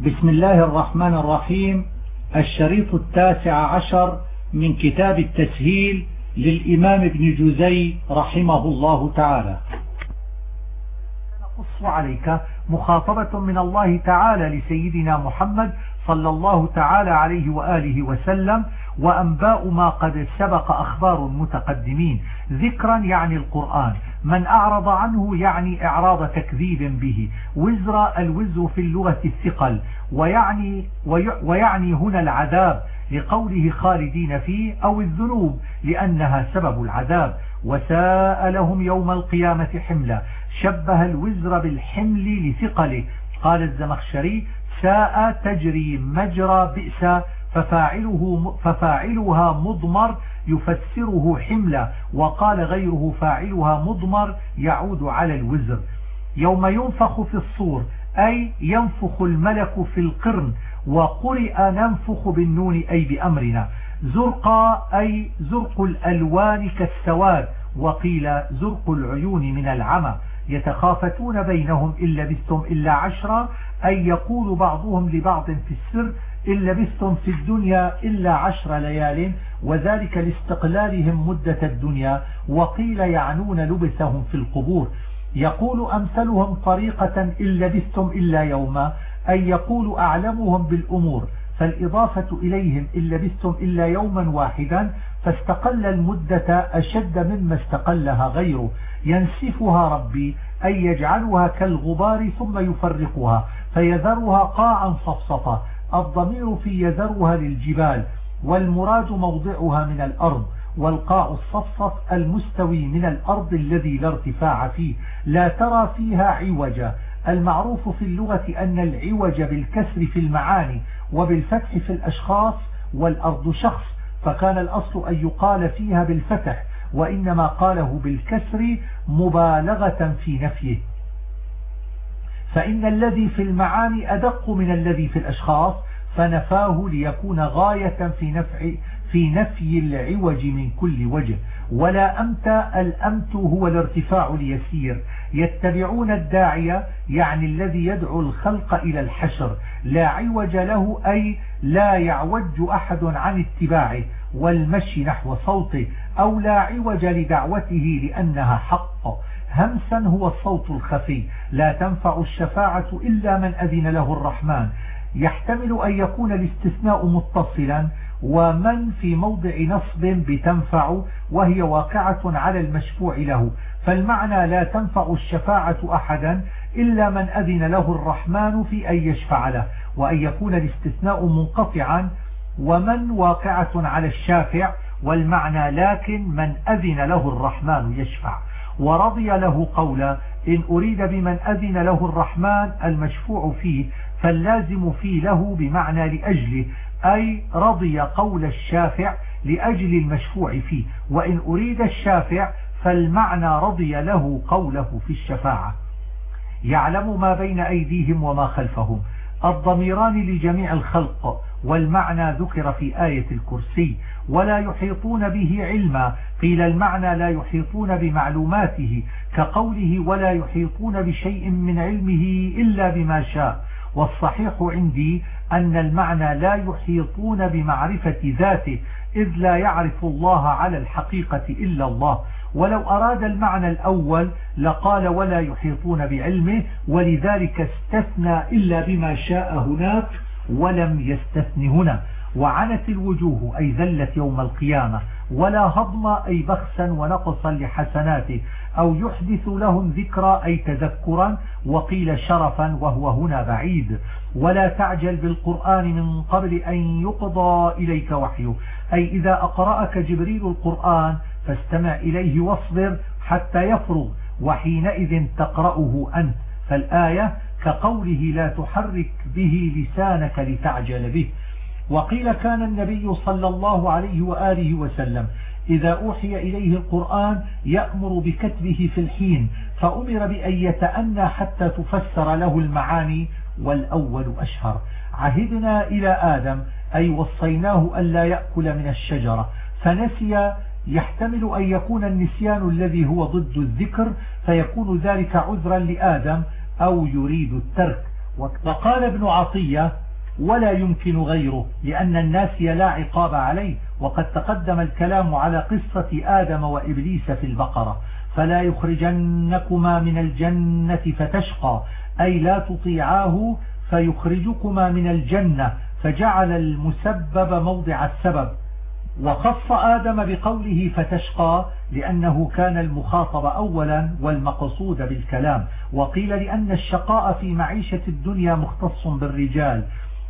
بسم الله الرحمن الرحيم. الشريط التاسع عشر من كتاب التسهيل للإمام ابن جزي رحمه الله تعالى. نقص عليك مخاطبة من الله تعالى لسيدنا محمد صلى الله تعالى عليه وآله وسلم وأنباء ما قد سبق أخبار المتقدمين. ذكرا يعني القرآن. من أعرض عنه يعني إعراض تكذيب به. وزر الوزر في اللغة الثقل. ويعني, ويعني هنا العذاب لقوله خالدين فيه أو الذنوب لأنها سبب العذاب. وساء لهم يوم القيامة حملا شبه الوزر بالحمل لثقله. قال الزمخشري ساء تجري مجرى بئس ففاعله ففاعلها مضمر يفسره حملة وقال غيره فاعلها مضمر يعود على الوزر. يوم ينفخ في الصور أي ينفخ الملك في القرن وقرئ ننفخ بالنون أي بأمرنا. زرقا أي زرق الألوان كالسواد وقيل زرق العيون من العمى. يتخافتون بينهم إن لبثتم إلا عشرا أي يقول بعضهم لبعض في السر إن لبثتم في الدنيا إلا عشر ليال وذلك لاستقلالهم مدة الدنيا وقيل يعنون لبثهم في القبور. يقول أمثلهم طريقة إن لبثتم إلا يوما أي يقول أعلمهم بالأمور فالإضافة إليهم إن لبثتم إلا يوما واحدا فاستقل المدة أشد مما استقلها غيره. ينسفها ربي أي يجعلها كالغبار ثم يفرقها. فيذرها قاعا صفصفا. الضمير في يذرها للجبال والمراد موضعها من الأرض والقاع الصفصف المستوي من الأرض الذي لا ارتفاع فيه لا ترى فيها عوجا. المعروف في اللغة أن العوج بالكسر في المعاني وبالفتح في الأشخاص والأرض شخص فكان الأصل أن يقال فيها بالفتح وإنما قاله بالكسر مبالغة في نفيه. فإن الذي في المعاني أدق من الذي في الأشخاص فنفاه ليكون غاية في نفع في نفي العوج من كل وجه. ولا أمت الأمت هو الارتفاع اليسير. يتبعون الداعية يعني الذي يدعو الخلق إلى الحشر. لا عوج له أي لا يعوج أحد عن اتباعه. والمشي نحو صوته أو لا عوج لدعوته لأنها حق. همسا هو الصوت الخفي. لا تنفع الشفاعة إلا من أذن له الرحمن. يحتمل أن يكون الاستثناء متصلا ومن في موضع نصب بتنفع وهي واقعة على المشفوع له. فالمعنى لا تنفع الشفاعة أحدا إلا من أذن له الرحمن في أن يشفع له وأن يكون الاستثناء منقطعا ومن واقعة على الشافع والمعنى لكن من أذن له الرحمن يشفع. ورضي له قولا إن أريد بمن أذن له الرحمن المشفوع فيه فاللازم فيه له بمعنى لأجله أي رضي قول الشافع لأجل المشفوع فيه وإن أريد الشافع فالمعنى رضي له قوله في الشفاعة. يعلم ما بين أيديهم وما خلفهم. الضميران لجميع الخلق والمعنى ذكر في آية الكرسي ولا يحيطون به علما. قيل المعنى لا يحيطون بمعلوماته كقوله ولا يحيطون بشيء من علمه إلا بما شاء والصحيح عندي أن المعنى لا يحيطون بمعرفة ذاته إذ لا يعرف الله على الحقيقة إلا الله. ولو أراد المعنى الأول لقال ولا يحيطون بعلمه ولذلك استثنى إلا بما شاء هناك ولم يستثن هنا. وعنت الوجوه أي ذلت يوم القيامة. ولا هضم أي بخسا ونقصا لحسناته. أو يحدث لهم ذكرى أي تذكرا وقيل شرفا وهو هنا بعيد. ولا تعجل بالقرآن من قبل أن يقضى إليك وحيه. أي إذا أقرأك جبريل القرآن فاستمع إليه واصبر حتى يفرغ. وحينئذ تقرأه أنت. فالآية كقوله لا تحرك به لسانك لتعجل به. وقيل كان النبي صلى الله عليه وآله وسلم إذا أوحي إليه القرآن يأمر بكتبه في الحين فأمر بأن يتأنى حتى تفسر له المعاني والأول أشهر. عهدنا إلى آدم أي وصيناه ألا يأكل من الشجرة. فنسي يحتمل أن يكون النسيان الذي هو ضد الذكر فيكون ذلك عذرا لآدم أو يريد الترك. وقال ابن عطية ولا يمكن غيره لأن الناسي لا عقاب عليه. وقد تقدم الكلام على قصة آدم وإبليس في البقرة. فلا يخرجنكما من الجنة فتشقى. أي لا تطيعاه فيخرجكما من الجنة. فجعل المسبب موضع السبب. وخص آدم بقوله فتشقى لأنه كان المخاطب أولا والمقصود بالكلام وقيل لأن الشقاء في معيشة الدنيا مختص بالرجال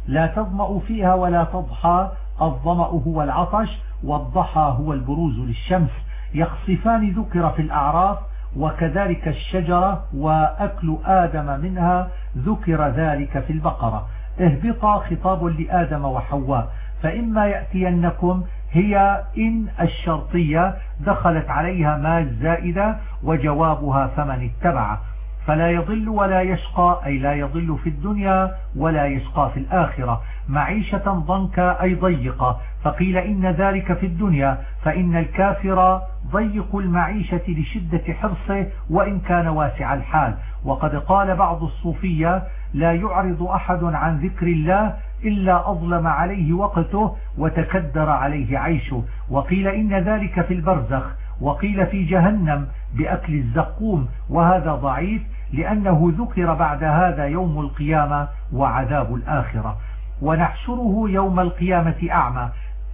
لا تظمأ فيها ولا تضحى الظمأ هو العطش والضحى هو البروز للشمس يخصفان ذكر في الأعراف وكذلك الشجرة وأكل آدم منها ذكر ذلك في البقرة. اهبطا خطاب لآدم وحواء فإما يأتينكم هي إن الشرطية دخلت عليها ما الزائدة وجوابها فمن اتبع فلا يضل ولا يشقى أي لا يضل في الدنيا ولا يشقى في الآخرة. معيشة ضنكا أي ضيقة. فقيل إن ذلك في الدنيا فإن الكافر ضيق المعيشة لشدة حرصه وإن كان واسع الحال. وقد قال بعض الصوفية لا يعرض أحد عن ذكر الله إلا أظلم عليه وقته وتكدر عليه عيشه. وقيل إن ذلك في البرزخ. وقيل في جهنم بأكل الزقوم وهذا ضعيف لأنه ذكر بعد هذا يوم القيامة وعذاب الآخرة. ونحشره يوم القيامة أعمى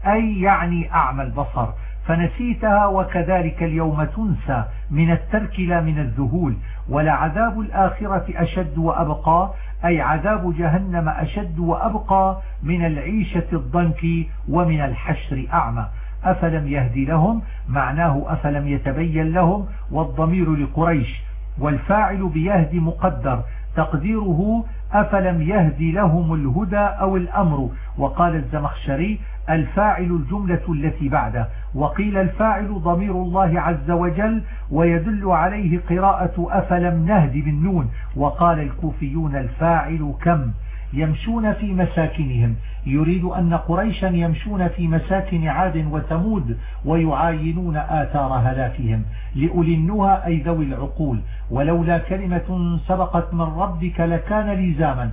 أي يعني أعمى البصر. فنسيتها وكذلك اليوم تنسى من الترك لا من الذهول. ولعذاب الآخرة أشد وأبقى أي عذاب جهنم أشد وأبقى من العيشة الضنك ومن الحشر أعمى. أفلم يهدي لهم؟ معناه أفلم يتبين لهم؟ والضمير لقريش. والفاعل بيهدي مقدر تقديره أفلم يهدي لهم الهدى أو الأمر. وقال الزمخشري الفاعل الجملة التي بعده. وقيل الفاعل ضمير الله عز وجل ويدل عليه قراءة أفلم نهدي بالنون وقال الكوفيون الفاعل كم؟ يمشون في مساكنهم. يريد أن قريشا يمشون في مساكن عاد وثمود ويعاينون آثار هلاكهم لأولي النهى أي ذوي العقول. ولولا كلمة سبقت من ربك لكان لزاما.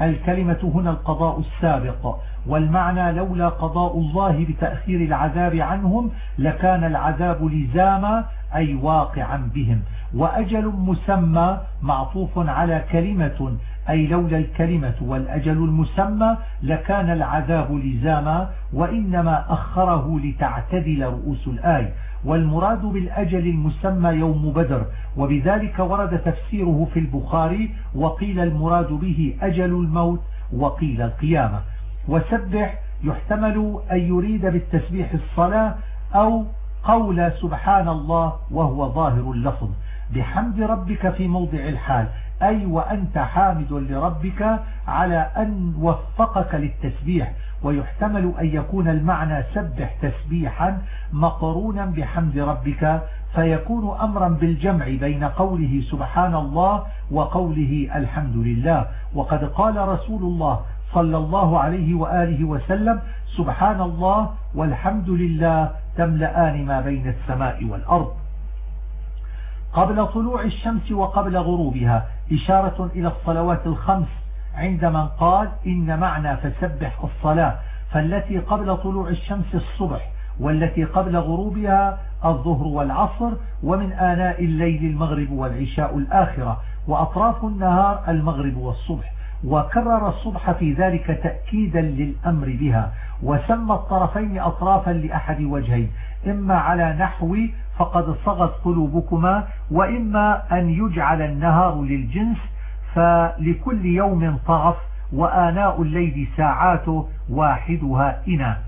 الكلمة هنا القضاء السابق. والمعنى لولا قضاء الله بتأخير العذاب عنهم لكان العذاب لزاما أي واقعا بهم. وأجل مسمى معطوف على كلمة أي لولا الكلمة والأجل المسمى لكان العذاب لزاما وإنما أخره لتعتدل رؤوس الآية والمراد بالأجل المسمى يوم بدر وبذلك ورد تفسيره في البخاري وقيل المراد به أجل الموت وقيل القيامة. وسبح يحتمل أن يريد بالتسبيح الصلاة أو قول سبحان الله وهو ظاهر اللفظ. بحمد ربك في موضع الحال. أي وأنت حامد لربك على أن وفقك للتسبيح. ويحتمل أن يكون المعنى سبح تسبيحا مقرونا بحمد ربك فيكون أمرا بالجمع بين قوله سبحان الله وقوله الحمد لله. وقد قال رسول الله صلى الله عليه وآله وسلم سبحان الله والحمد لله تملآن ما بين السماء والأرض. قبل طلوع الشمس وقبل غروبها إشارة إلى الصلوات الخمس عند من قال إن معنى فسبح الصلاة فالتي قبل طلوع الشمس الصبح والتي قبل غروبها الظهر والعصر ومن آناء الليل المغرب والعشاء الآخرة وأطراف النهار المغرب والصبح. وكرر الصبح في ذلك تأكيدا للأمر بها وسمى الطرفين أطرافا لأحد وجهين إما على نحو فقد صغت قلوبكما وإما أن يجعل النهار للجنس فلكل يوم طرف وآناء الليل ساعاته واحدها إنا.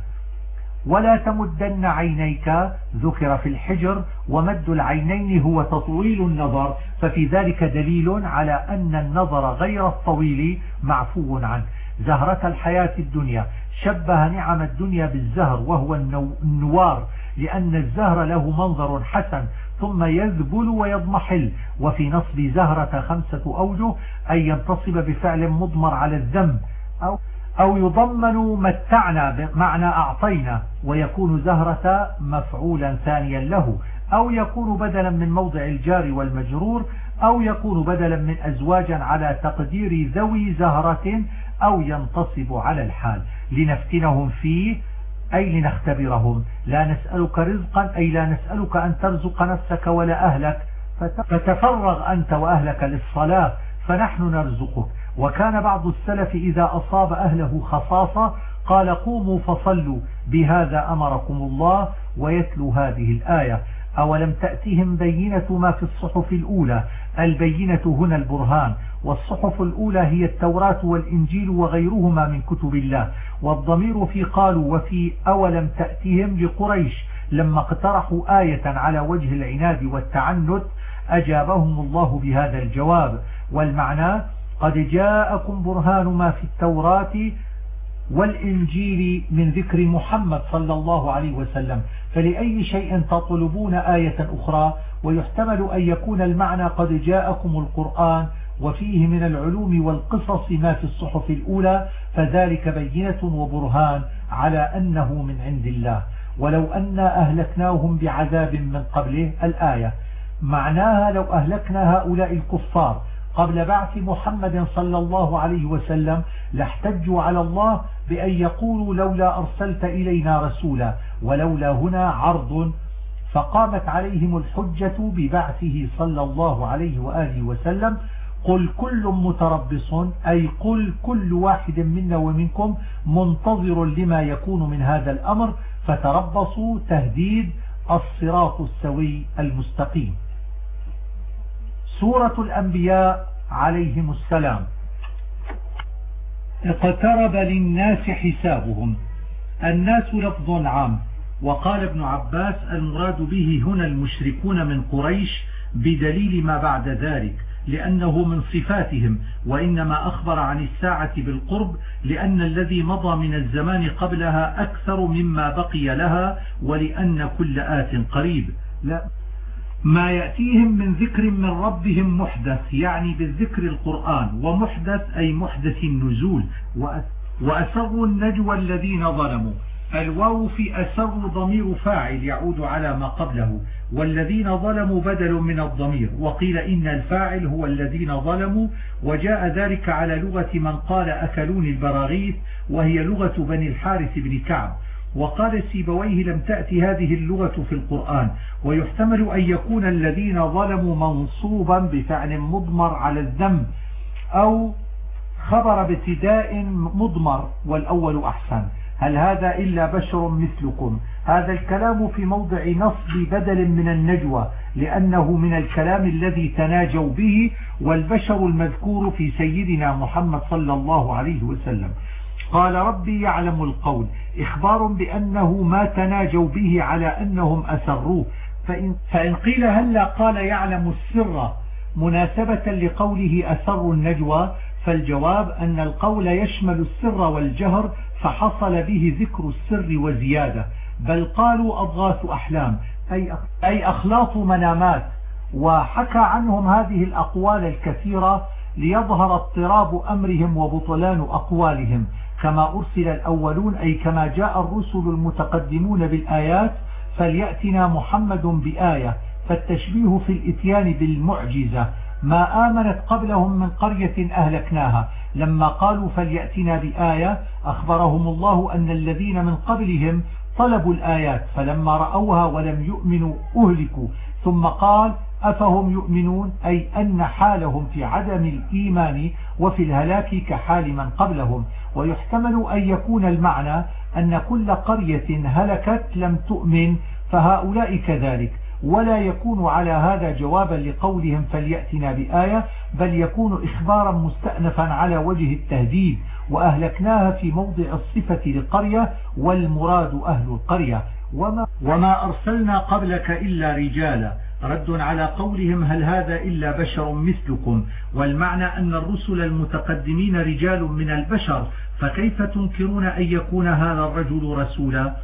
ولا تمدن عينيك ذكر في الحجر ومد العينين هو تطويل النظر. ففي ذلك دليل على أن النظر غير الطويل معفو عنه. زهرة الحياة الدنيا. شبه نعم الدنيا بالزهر وهو النوار. لأن الزهر له منظر حسن ثم يذبل ويضمحل. وفي نصب زهرة خمسة أوجه أن ينتصب بفعل مضمر على الذنب أو أو يضمن متعنا بمعنى أعطينا ويكون زهرة مفعولا ثانيا له أو يكون بدلا من موضع الجار والمجرور أو يكون بدلا من أزواجا على تقدير ذوي زهرة أو ينتصب على الحال. لنفتنهم فيه أي لنختبرهم لا نسألك رزقا أي لا نسألك أن ترزق نفسك ولا أهلك. فتفرغ أنت وأهلك للصلاة فنحن نرزقك. وكان بعض السلف إذا أصاب أهله خصاصة قال قوموا فصلوا بهذا أمركم الله ويتلو هذه الآية. أولم تأتهم بينة ما في الصحف الأولى؟ البينة هنا البرهان. والصحف الأولى هي التوراة والإنجيل وغيرهما من كتب الله. والضمير في قالوا وفي أولم تأتهم لقريش لما اقترحوا آية على وجه العناد والتعنت أجابهم الله بهذا الجواب. والمعنى قد جاءكم برهان ما في التوراة والإنجيل من ذكر محمد صلى الله عليه وسلم. فلأي شيء تطلبون آية أخرى؟ ويحتمل أن يكون المعنى قد جاءكم القرآن وفيه من العلوم والقصص ما في الصحف الأولى فذلك بينة وبرهان على أنه من عند الله. ولو أن أهلكناهم بعذاب من قبله الآية معناها لو أهلكنا هؤلاء الكفار قبل بعث محمد صلى الله عليه وسلم لاحتجوا على الله بأن يقولوا لولا أرسلت إلينا رسولا ولولا هنا عرض فقامت عليهم الحجة ببعثه صلى الله عليه وآله وسلم قل كل متربص أي قل كل واحد منا ومنكم منتظر لما يكون من هذا الأمر فتربصوا تهديد الصراط السوي المستقيم. سورة الأنبياء عليهم السلام. اقترب للناس حسابهم. الناس لفظ عام. وقال ابن عباس المراد به هنا المشركون من قريش بدليل ما بعد ذلك. لأنه من صفاتهم وإنما أخبر عن الساعة بالقرب لأن الذي مضى من الزمان قبلها أكثر مما بقي لها ولأن كل آت قريب. لا ما يأتيهم من ذكر من ربهم محدث يعني بالذكر القرآن ومحدث أي محدث النزول وأسروا النجوى الذين ظلموا. الواو في أسر ضمير فاعل يعود على ما قبله. والذين ظلموا بدل من الضمير. وقيل إن الفاعل هو الذين ظلموا. وجاء ذلك على لغة من قال أكلون البراغيث وهي لغة بني الحارث بن كعب. وقال سيبويه لم تأتي هذه اللغة في القرآن. ويحتمل أن يكون الذين ظلموا منصوبا بفعل مضمر على الذنب أو خبر ابتداء مضمر والأول أحسن. هل هذا إلا بشر مثلكم؟ هذا الكلام في موضع نصب بدل من النجوى لأنه من الكلام الذي تناجوا به والبشر المذكور في سيدنا محمد صلى الله عليه وسلم. قال ربي يعلم القول. إخبار بأنه ما تناجوا به على أنهم أسروه. فإن, فإن قيل هلا قال يعلم السر. مناسبة لقوله أسر النجوى فالجواب أن القول يشمل السر والجهر فحصل به ذكر السر وزيادة بل قالوا أضغاث أحلام أي أخلاط منامات وحكى عنهم هذه الأقوال الكثيرة ليظهر اضطراب أمرهم وبطلان أقوالهم كما أرسل الأولون أي كما جاء الرسل المتقدمون بالآيات فليأتنا محمد بآية فالتشبيه في الإتيان بالمعجزة ما آمنت قبلهم من قرية أهلكناها. لما قالوا فليأتنا بآية أخبرهم الله أن الذين من قبلهم طلبوا الآيات فلما رأوها ولم يؤمنوا أهلكوا. ثم قال أفهم يؤمنون؟ أي أن حالهم في عدم الإيمان وفي الهلاك كحال من قبلهم. ويحتمل أن يكون المعنى أن كل قرية هلكت لم تؤمن فهؤلاء كذلك. ولا يكون على هذا جوابا لقولهم فليأتنا بآية بل يكون إخبارا مستأنفا على وجه التهديد وأهلكناها في موضع الصفة لقرية والمراد أهل القرية. وما, وما أرسلنا قبلك إلا رجالا. رد على قولهم هل هذا إلا بشر مثلكم؟ والمعنى أن الرسل المتقدمين رجال من البشر فكيف تنكرون أن يكون هذا الرجل رسولا؟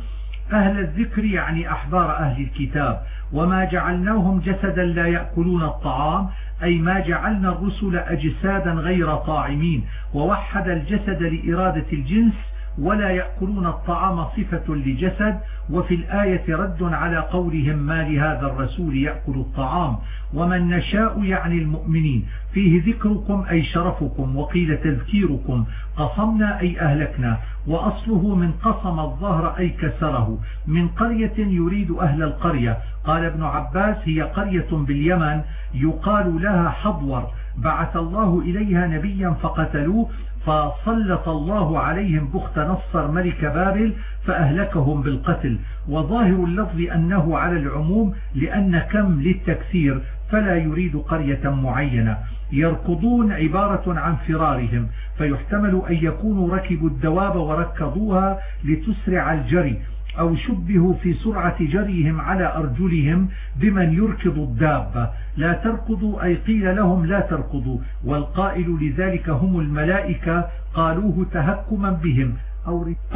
أهل الذكر يعني أحبار أهل الكتاب. وما جعلناهم جسدا لا يأكلون الطعام أي ما جعلنا الرسل أجسادا غير طاعمين. ووحد الجسد لإرادة الجنس ولا يأكلون الطعام صفة لجسد وفي الآية رد على قولهم ما لهذا الرسول يأكل الطعام. ومن نشاء يعني المؤمنين. فيه ذكركم أي شرفكم وقيل تذكيركم. قصمنا أي أهلكنا. وأصله من قصم الظهر أي كسره. من قرية يريد أهل القرية. قال ابن عباس هي قرية باليمن يقال لها حضور. بعث الله إليها نبيا فقتلوه فسلط الله عليهم بخت نصر ملك بابل فأهلكهم بالقتل. وظاهر اللفظ أنه على العموم لأن كم للتكثير فلا يريد قرية معينة. يركضون عبارة عن فرارهم فيحتمل أن يكونوا ركبوا الدواب وركضوها لتسرع الجري. أو شبهوا في سرعة جريهم على أرجلهم بمن يركض الدابة لا تركضوا أي قيل لهم لا تركضوا. والقائل لذلك هم الملائكة قالوه تهكما بهم.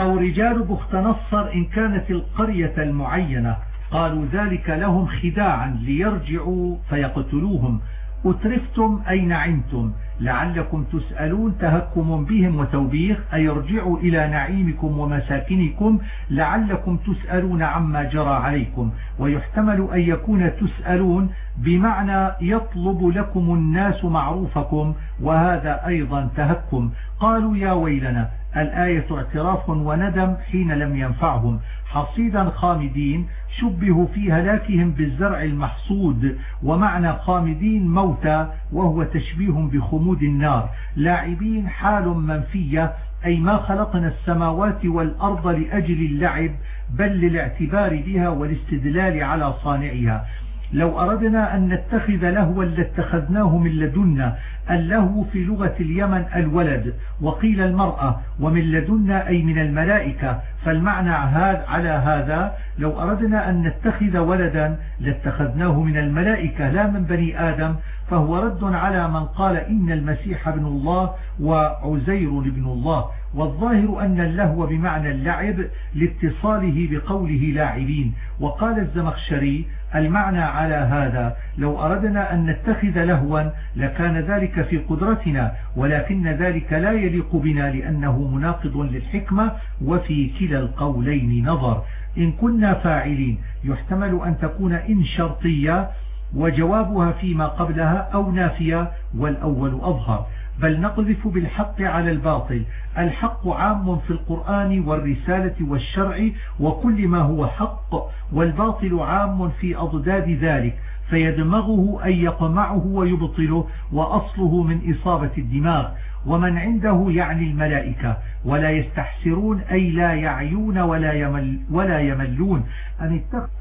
أو رجال بخت نصر إن كانت القرية المعينة. قالوا ذلك لهم خداعا ليرجعوا فيقتلوهم. أترفتم أي نعمتم. لعلكم تسألون تهكم بهم وتوبيخ أي ارجعوا إلى نعيمكم ومساكنكم؟ لعلكم تسألون عما جرى عليكم. ويحتمل أن يكون تسألون بمعنى يطلب لكم الناس معروفكم وهذا أيضا تهكم. قالوا يا ويلنا الآية اعتراف وندم حين لم ينفعهم. حصيدا خامدين شبهوا في هلاكهم بالزرع المحصود ومعنى خامدين موتى وهو تشبيه بخمود النار. لاعبين حال منفية أي ما خلقنا السماوات والأرض لأجل اللعب بل للاعتبار بها والاستدلال على صانعها. لو أردنا أن نتخذ لهوا لاتخذناه من لدنا اللهو في لغة اليمن الولد وقيل المرأة ومن لدنا أي من الملائكة. فالمعنى هذا على هذا لو أردنا أن نتخذ ولدا لاتخذناه من الملائكة لا من بني آدم فهو رد على من قال إن المسيح ابن الله وعزير ابن الله. والظاهر أن اللهو بمعنى اللعب لاتصاله بقوله لاعبين. وقال الزمخشري المعنى على هذا لو أردنا أن نتخذ لهوا لكان ذلك في قدرتنا ولكن ذلك لا يليق بنا لأنه مناقض للحكمة وفي كلا القولين نظر. إن كنا فاعلين يحتمل أن تكون إن شرطية وجوابها فيما قبلها أو نافية والأول أظهر. بل نقذف بالحق على الباطل. الحق عام في القرآن والرسالة والشرع وكل ما هو حق والباطل عام في أضداد ذلك. فيدمغه أن يقمعه ويبطله وأصله من إصابة الدماغ. ومن عنده يعني الملائكة ولا يستحسرون أي لا يعيون ولا, يمل ولا يملون.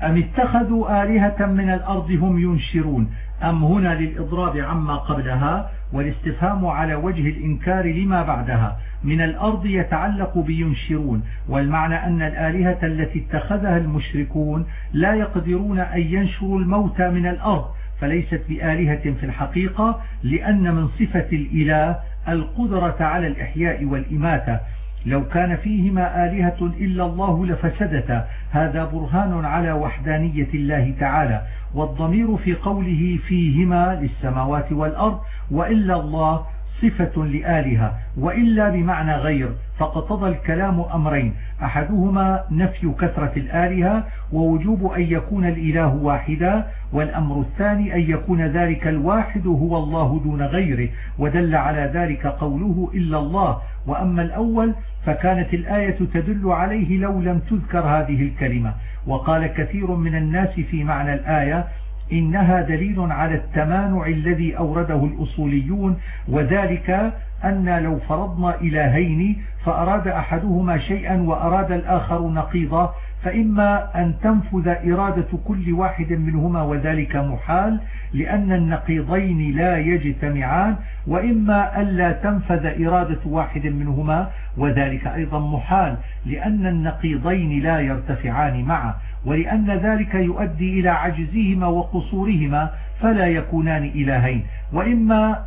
أم اتخذوا آلهة من الأرض هم ينشرون؟ أم هنا للإضراب عما قبلها؟ والاستفهام على وجه الإنكار لما بعدها. من الأرض يتعلق بينشرون. والمعنى أن الآلهة التي اتخذها المشركون لا يقدرون أن ينشروا الموتى من الأرض. فليست بآلهة في الحقيقة لأن من صفة الإله القدرة على الإحياء والإماتة. لو كان فيهما آلهة إلا الله لفسدتا. هذا برهان على وحدانية الله تعالى. والضمير في قوله فيهما للسماوات والأرض وإلا الله صفة لآلهة وإلا بمعنى غير فاقتضى الكلام أمرين. أحدهما نفي كثرة الآلهة ووجوب أن يكون الإله واحدا والأمر الثاني أن يكون ذلك الواحد هو الله دون غيره ودل على ذلك قوله إلا الله. وأما الأول فكانت الآية تدل عليه لو لم تذكر هذه الكلمة. وقال كثير من الناس في معنى الآية إنها دليل على التمانع الذي أورده الأصوليون وذلك أن لو فرضنا إلهين فأراد أحدهما شيئا وأراد الآخر نقيضا فإما أن تنفذ إرادة كل واحد منهما وذلك محال لأن النقيضين لا يجتمعان وإما ألا تنفذ إرادة واحد منهما وذلك أيضا محال لأن النقيضين لا يرتفعان معا. ولأن ذلك يؤدي إلى عجزهما وقصورهما فلا يكونان إلهين وإما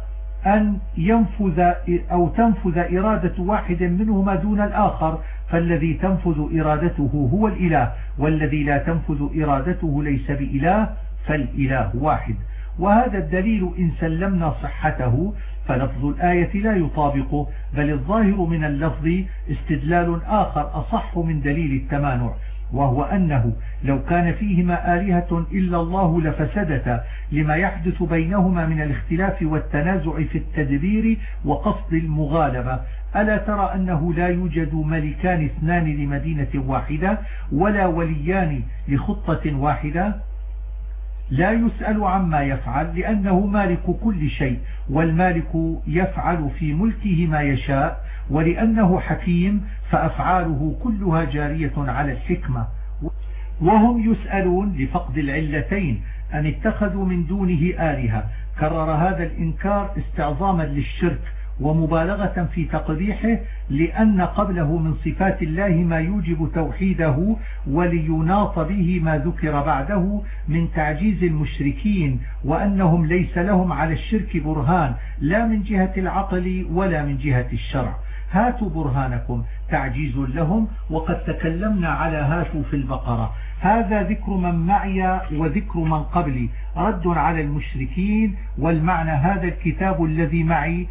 أن ينفذ أو تنفذ إرادة واحد منهما دون الآخر فالذي تنفذ إرادته هو الإله والذي لا تنفذ إرادته ليس بإله فالإله واحد. وهذا الدليل إن سلمنا صحته فلفظ الآية لا يطابقه بل الظاهر من اللفظ استدلال آخر أصح من دليل التمانع. وهو أنه لو كان فيهما آلهة إلا الله لفسدتا لما يحدث بينهما من الاختلاف والتنازع في التدبير وقصد المغالبة. ألا ترى أنه لا يوجد ملكان اثنان لمدينة واحدة ولا وليان لخطة واحدة؟ لا يسأل عما يفعل لأنه مالك كل شيء والمالك يفعل في ملكه ما يشاء. ولأنه حكيم فأفعاله كلها جارية على الحكمة. وهم يسألون لفقد العلتين أن اتخذوا من دونه آلهة. كرر هذا الإنكار استعظاما للشرك ومبالغة في تقبيحه لأن قبله من صفات الله ما يوجب توحيده وليناط به ما ذكر بعده من تعجيز المشركين وأنهم ليس لهم على الشرك برهان لا من جهة العقل ولا من جهة الشرع. هاتوا برهانكم تعجيز لهم وقد تكلمنا على هاتوا في البقرة. هذا ذكر من معي وذكر من قبلي. رد على المشركين والمعنى هذا الكتاب الذي معي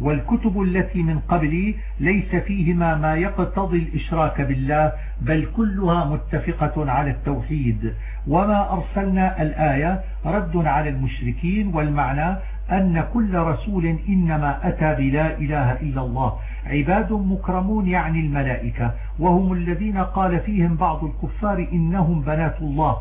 والكتب التي من قبلي ليس فيهما ما يقتضي الإشراك بالله بل كلها متفقة على التوحيد. وما أرسلنا الآية؟ رد على المشركين والمعنى أن كل رسول إنما أتى بلا إله إلا الله. عباد مكرمون يعني الملائكة وهم الذين قال فيهم بعض الكفار إنهم بنات الله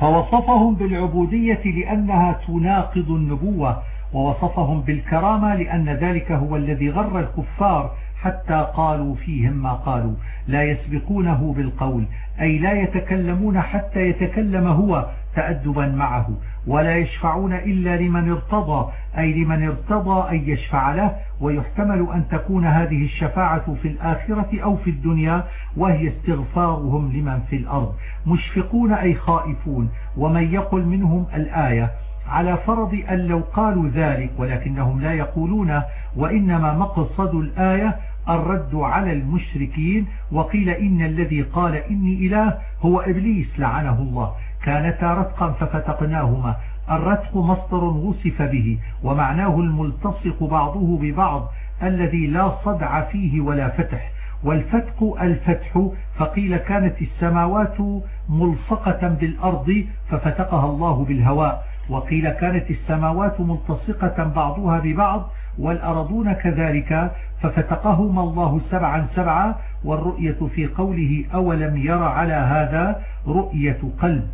فوصفهم بالعبودية لأنها تناقض النبوة ووصفهم بالكرامة لأن ذلك هو الذي غر الكفار حتى قالوا فيهم ما قالوا لا يسبقونه بالقول أي لا يتكلمون حتى يتكلم هو تأدبا معه ولا يشفعون إلا لمن ارتضى أي لمن ارتضى أن يشفع له. ويحتمل أن تكون هذه الشفاعة في الآخرة أو في الدنيا وهي استغفارهم لمن في الأرض. مشفقون أي خائفون. ومن يقل منهم الآية على فرض أن لو قالوا ذلك ولكنهم لا يقولون وإنما مقصد الآية الرد على المشركين. وقيل إن الذي قال إني إله هو إبليس لعنه الله. كانتا رتقا ففتقناهما. الرتق مصدر وصف به ومعناه الملتصق بعضه ببعض الذي لا صدع فيه ولا فتح. والفتق الفتح فقيل كانت السماوات ملصقة بالأرض ففتقها الله بالهواء. وقيل كانت السماوات ملتصقة بعضها ببعض والأرضون كذلك ففتقهما الله سبعا سبعا. والرؤية في قوله أولم ير على هذا رؤية قلب.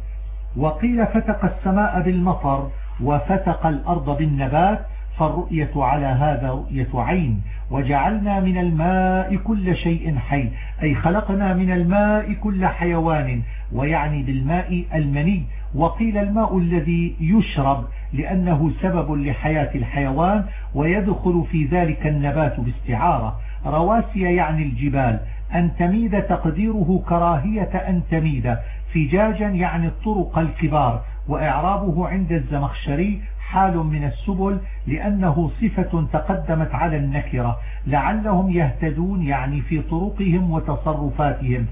وقيل فتق السماء بالمطر وفتق الأرض بالنبات فالرؤية على هذا رؤية عين. وجعلنا من الماء كل شيء حي أي خلقنا من الماء كل حيوان ويعني بالماء المني. وقيل الماء الذي يشرب لأنه سبب لحياة الحيوان ويدخل في ذلك النبات باستعارة. رواسي يعني الجبال أن تميد تقديره كراهية أن تميد. فجاجا يعني الطرق الكبار وإعرابه عند الزمخشري حال من السبل لأنه صفة تقدمت على النكرة لعلهم يهتدون يعني في طرقهم وتصرفاتهم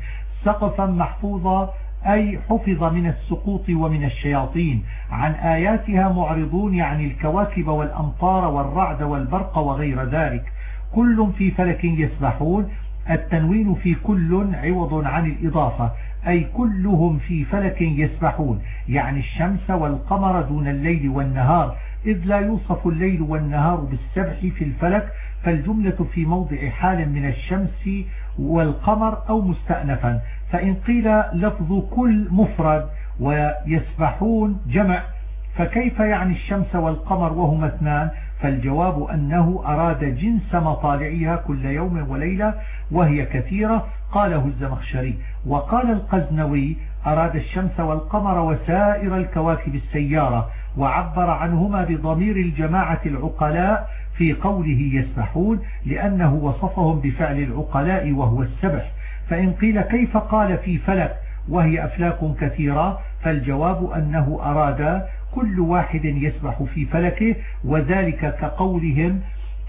سقفا محفوظا أي حفظ من السقوط ومن الشياطين. عن آياتها معرضون يعني الكواكب والأمطار والرعد والبرق وغير ذلك. كل في فلك يسبحون التنوين في كل عوض عن الإضافة. أي كلهم في فلك يسبحون يعني الشمس والقمر دون الليل والنهار إذ لا يوصف الليل والنهار بالسبح في الفلك فالجملة في موضع حال من الشمس والقمر أو مستأنفا فإن قيل لفظ كل مفرد ويسبحون جمع فكيف يعني الشمس والقمر وهما اثنان؟ فالجواب أنه أراد جنس مطالعها كل يوم وليلة وهي كثيرة قاله الزمخشري. وقال القزنوي أراد الشمس والقمر وسائر الكواكب السيارة وعبر عنهما بضمير الجماعة العقلاء في قوله يسبحون لأنه وصفهم بفعل العقلاء وهو السبح. فإن قيل كيف قال في فلك وهي أفلاك كثيرة فالجواب أنه أراد كل واحد يسبح في فلكه وذلك كقولهم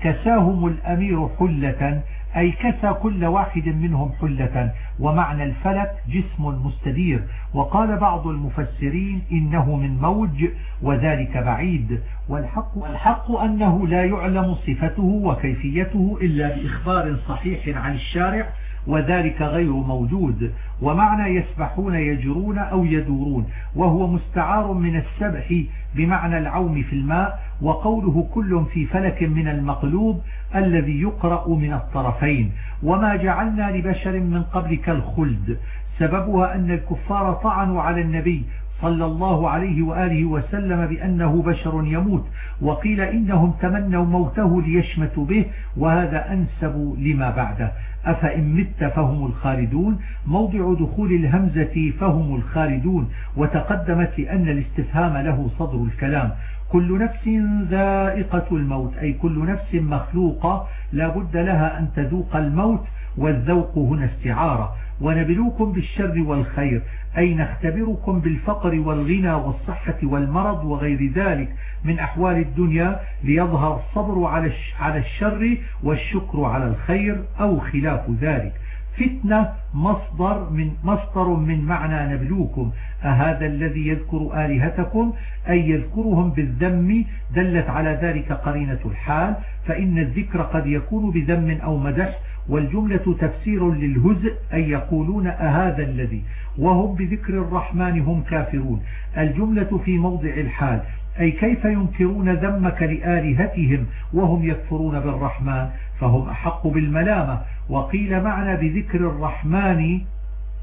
كساهم الأمير حلة أي كسى كل واحد منهم حلة. ومعنى الفلك جسم مستدير. وقال بعض المفسرين إنه من موج وذلك بعيد. والحق, والحق أنه لا يعلم صفته وكيفيته إلا بإخبار صحيح عن الشارع وذلك غير موجود. ومعنى يسبحون يجرون أو يدورون. وهو مستعار من السبح بمعنى العوم في الماء. وقوله كل في فلك من المقلوب الذي يقرأ من الطرفين. وما جعلنا لبشر من قبلك الخلد. سببها أن الكفار طعنوا على النبي صلى الله عليه وآله وسلم بأنه بشر يموت وقيل إنهم تمنوا موته ليشمتوا به وهذا أنسب لما بعده. أفإن مت فهم الخالدون موضع دخول الهمزة فهم الخالدون وتقدمت لأن الاستفهام له صدر الكلام. كل نفس ذائقة الموت أي كل نفس مخلوقة لا بد لها أن تذوق الموت والذوق هنا استعارة. ونبلوكم بالشر والخير أي نختبركم بالفقر والغنى والصحة والمرض وغير ذلك من أحوال الدنيا ليظهر الصبر على الشر والشكر على الخير أو خلاف ذلك. فتنة مصدر من مصدر من معنى نبلوكم. أهذا الذي يذكر آلهتكم؟ أي يذكرهم بالذم دلت على ذلك قرينة الحال فإن الذكر قد يكون بذم أو مدح والجملة تفسير للهزء أي يقولون أهذا الذي؟ وهم بذكر الرحمن هم كافرون. الجملة في موضع الحال أي كيف ينكرون ذمك لآلهتهم وهم يكفرون بالرحمن؟ فهم أحق بالملامة. وقيل معنى بذكر الرحمن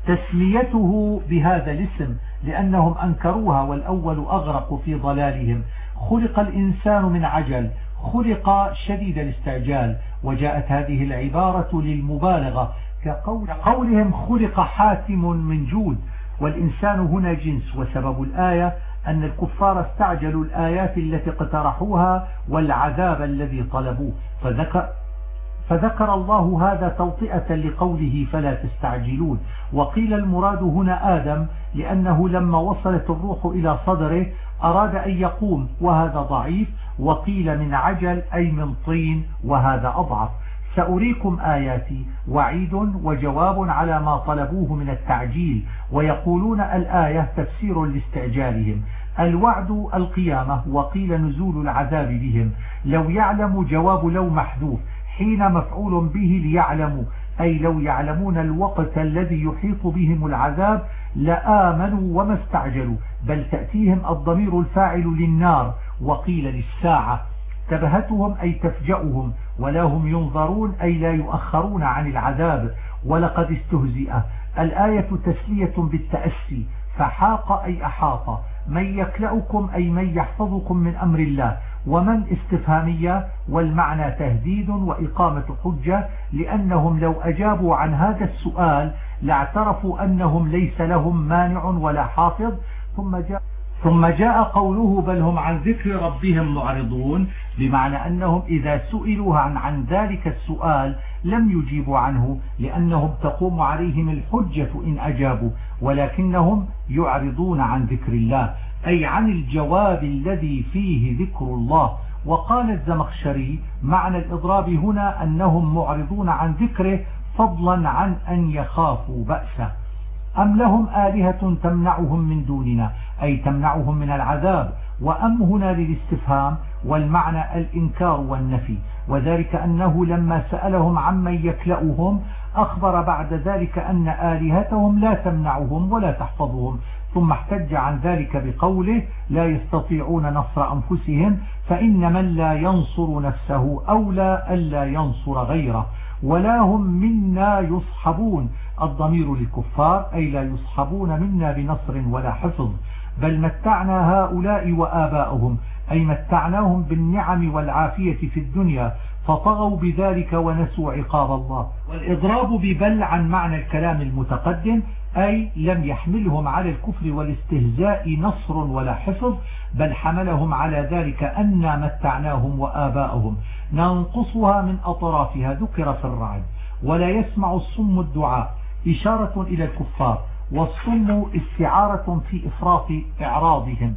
تسميته بهذا الاسم لأنهم أنكروها والأول أغرق في ضلالهم. خلق الإنسان من عجل خلق شديد الاستعجال. وجاءت هذه العبارة للمبالغة. كقولهم خلق حاتم من جود والإنسان هنا جنس. وسبب الآية أن الكفار استعجلوا الآيات التي اقترحوها والعذاب الذي طلبوه. فذكر فذكر الله هذا توطئة لقوله فلا تستعجلون. وقيل المراد هنا آدم لأنه لما وصلت الروح إلى صدره أراد أن يقوم وهذا ضعيف. وقيل من عجل أي من طين وهذا أضعف. سأريكم آياتي وعيد وجواب على ما طلبوه من التعجيل ويقولون الآية تفسير لاستعجالهم. الوعد القيامة وقيل نزول العذاب بهم. لو يعلم جواب لو محذوف حين مفعول به ليعلموا. أي لو يعلمون الوقت الذي يحيط بهم العذاب لآمنوا وما استعجلوا. بل تأتيهم الضمير الفاعل للنار. وقيل للساعة تبهتهم أي تفجأهم ولا هم ينظرون أي لا يؤخرون عن العذاب ولقد استهزئ. الآية تسلية بالتأسي فحاق أي أحاط. من يكلأكم أي من يحفظكم من أمر الله. ومن استفهامية؟ والمعنى تهديد وإقامة حجة لأنهم لو أجابوا عن هذا السؤال لاعترفوا أنهم ليس لهم مانع ولا حافظ ثم جاء ثم جاء قوله بل هم عن ذكر ربهم معرضون بمعنى أنهم إذا سئلوا عن, عن ذلك السؤال لم يجيبوا عنه لأنهم تقوم عليهم الحجة إن أجابوا ولكنهم يعرضون عن ذكر الله أي عن الجواب الذي فيه ذكر الله. وقال الزمخشري معنى الإضراب هنا أنهم معرضون عن ذكره فضلا عن أن يخافوا بأسه. أم لهم آلهة تمنعهم من دوننا؟ أي تمنعهم من العذاب. وأم هنا للاستفهام والمعنى الإنكار والنفي. وذلك أنه لما سألهم عمن يكلأهم أخبر بعد ذلك أن آلهتهم لا تمنعهم ولا تحفظهم. ثم احتج عن ذلك بقوله لا يستطيعون نصر أنفسهم فإن من لا ينصر نفسه أولى ألا ينصر غيره. ولا هم منا يصحبون. الضمير للكفار أي لا يصحبون منا بنصر ولا حفظ. بل متعنا هؤلاء وآباؤهم أي متعناهم بالنعم والعافية في الدنيا فطغوا بذلك ونسوا عقاب الله. والإضراب ببل عن معنى الكلام المتقدم أي لم يحملهم على الكفر والاستهزاء نصر ولا حفظ بل حملهم على ذلك أن متعناهم وآباءهم ننقصها من أطرافها ذكر في الرعد. ولا يسمع الصم الدعاء. إشارة إلى الكفار والصم استعارة في إفراط إعراضهم.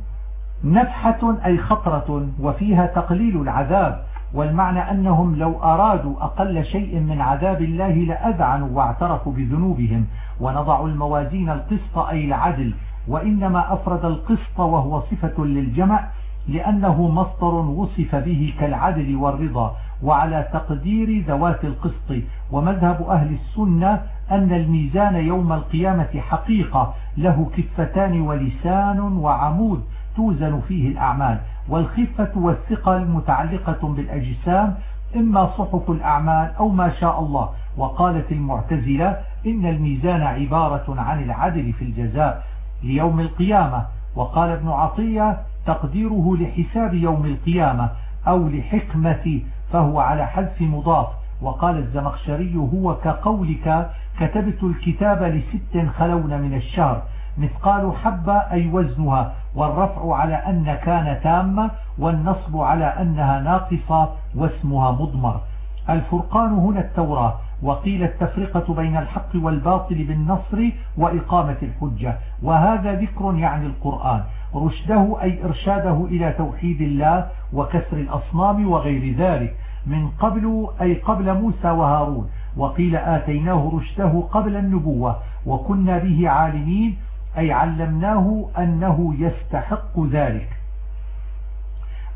نفحة أي خطرة وفيها تقليل العذاب. والمعنى أنهم لو أرادوا أقل شيء من عذاب الله لأذعنوا واعترفوا بذنوبهم ونضعوا الموازين القسط أي العدل. وإنما أفرد القسط وهو صفة للجمع لأنه مصدر وصف به كالعدل والرضا وعلى تقدير ذوات القسط. ومذهب أهل السنة أن الميزان يوم القيامة حقيقة له كفتان ولسان وعمود توزن فيه الأعمال والخفة والثقل متعلقة بالأجسام إما صحف الأعمال أو ما شاء الله. وقالت المعتزلة إن الميزان عبارة عن العدل في الجزاء ليوم القيامة. وقال ابن عطية تقديره لحساب يوم القيامة أو لحكمة فهو على حذف مضاف. وقال الزمخشري هو كقولك كتبت الكتاب لست خلون من الشهر مثقال حبة أي وزنها والرفع على أن كان تامة والنصب على أنها ناقصة واسمها مضمر. الفرقان هنا التوراة وقيل التفرقة بين الحق والباطل بالنصر وإقامة الحجة وهذا ذكر يعني القرآن رشده أي إرشاده إلى توحيد الله وكسر الأصنام وغير ذلك. من قبل أي قبل موسى وهارون. وقيل آتيناه رشده قبل النبوة وكنا به عالمين أي علمناه أنه يستحق ذلك.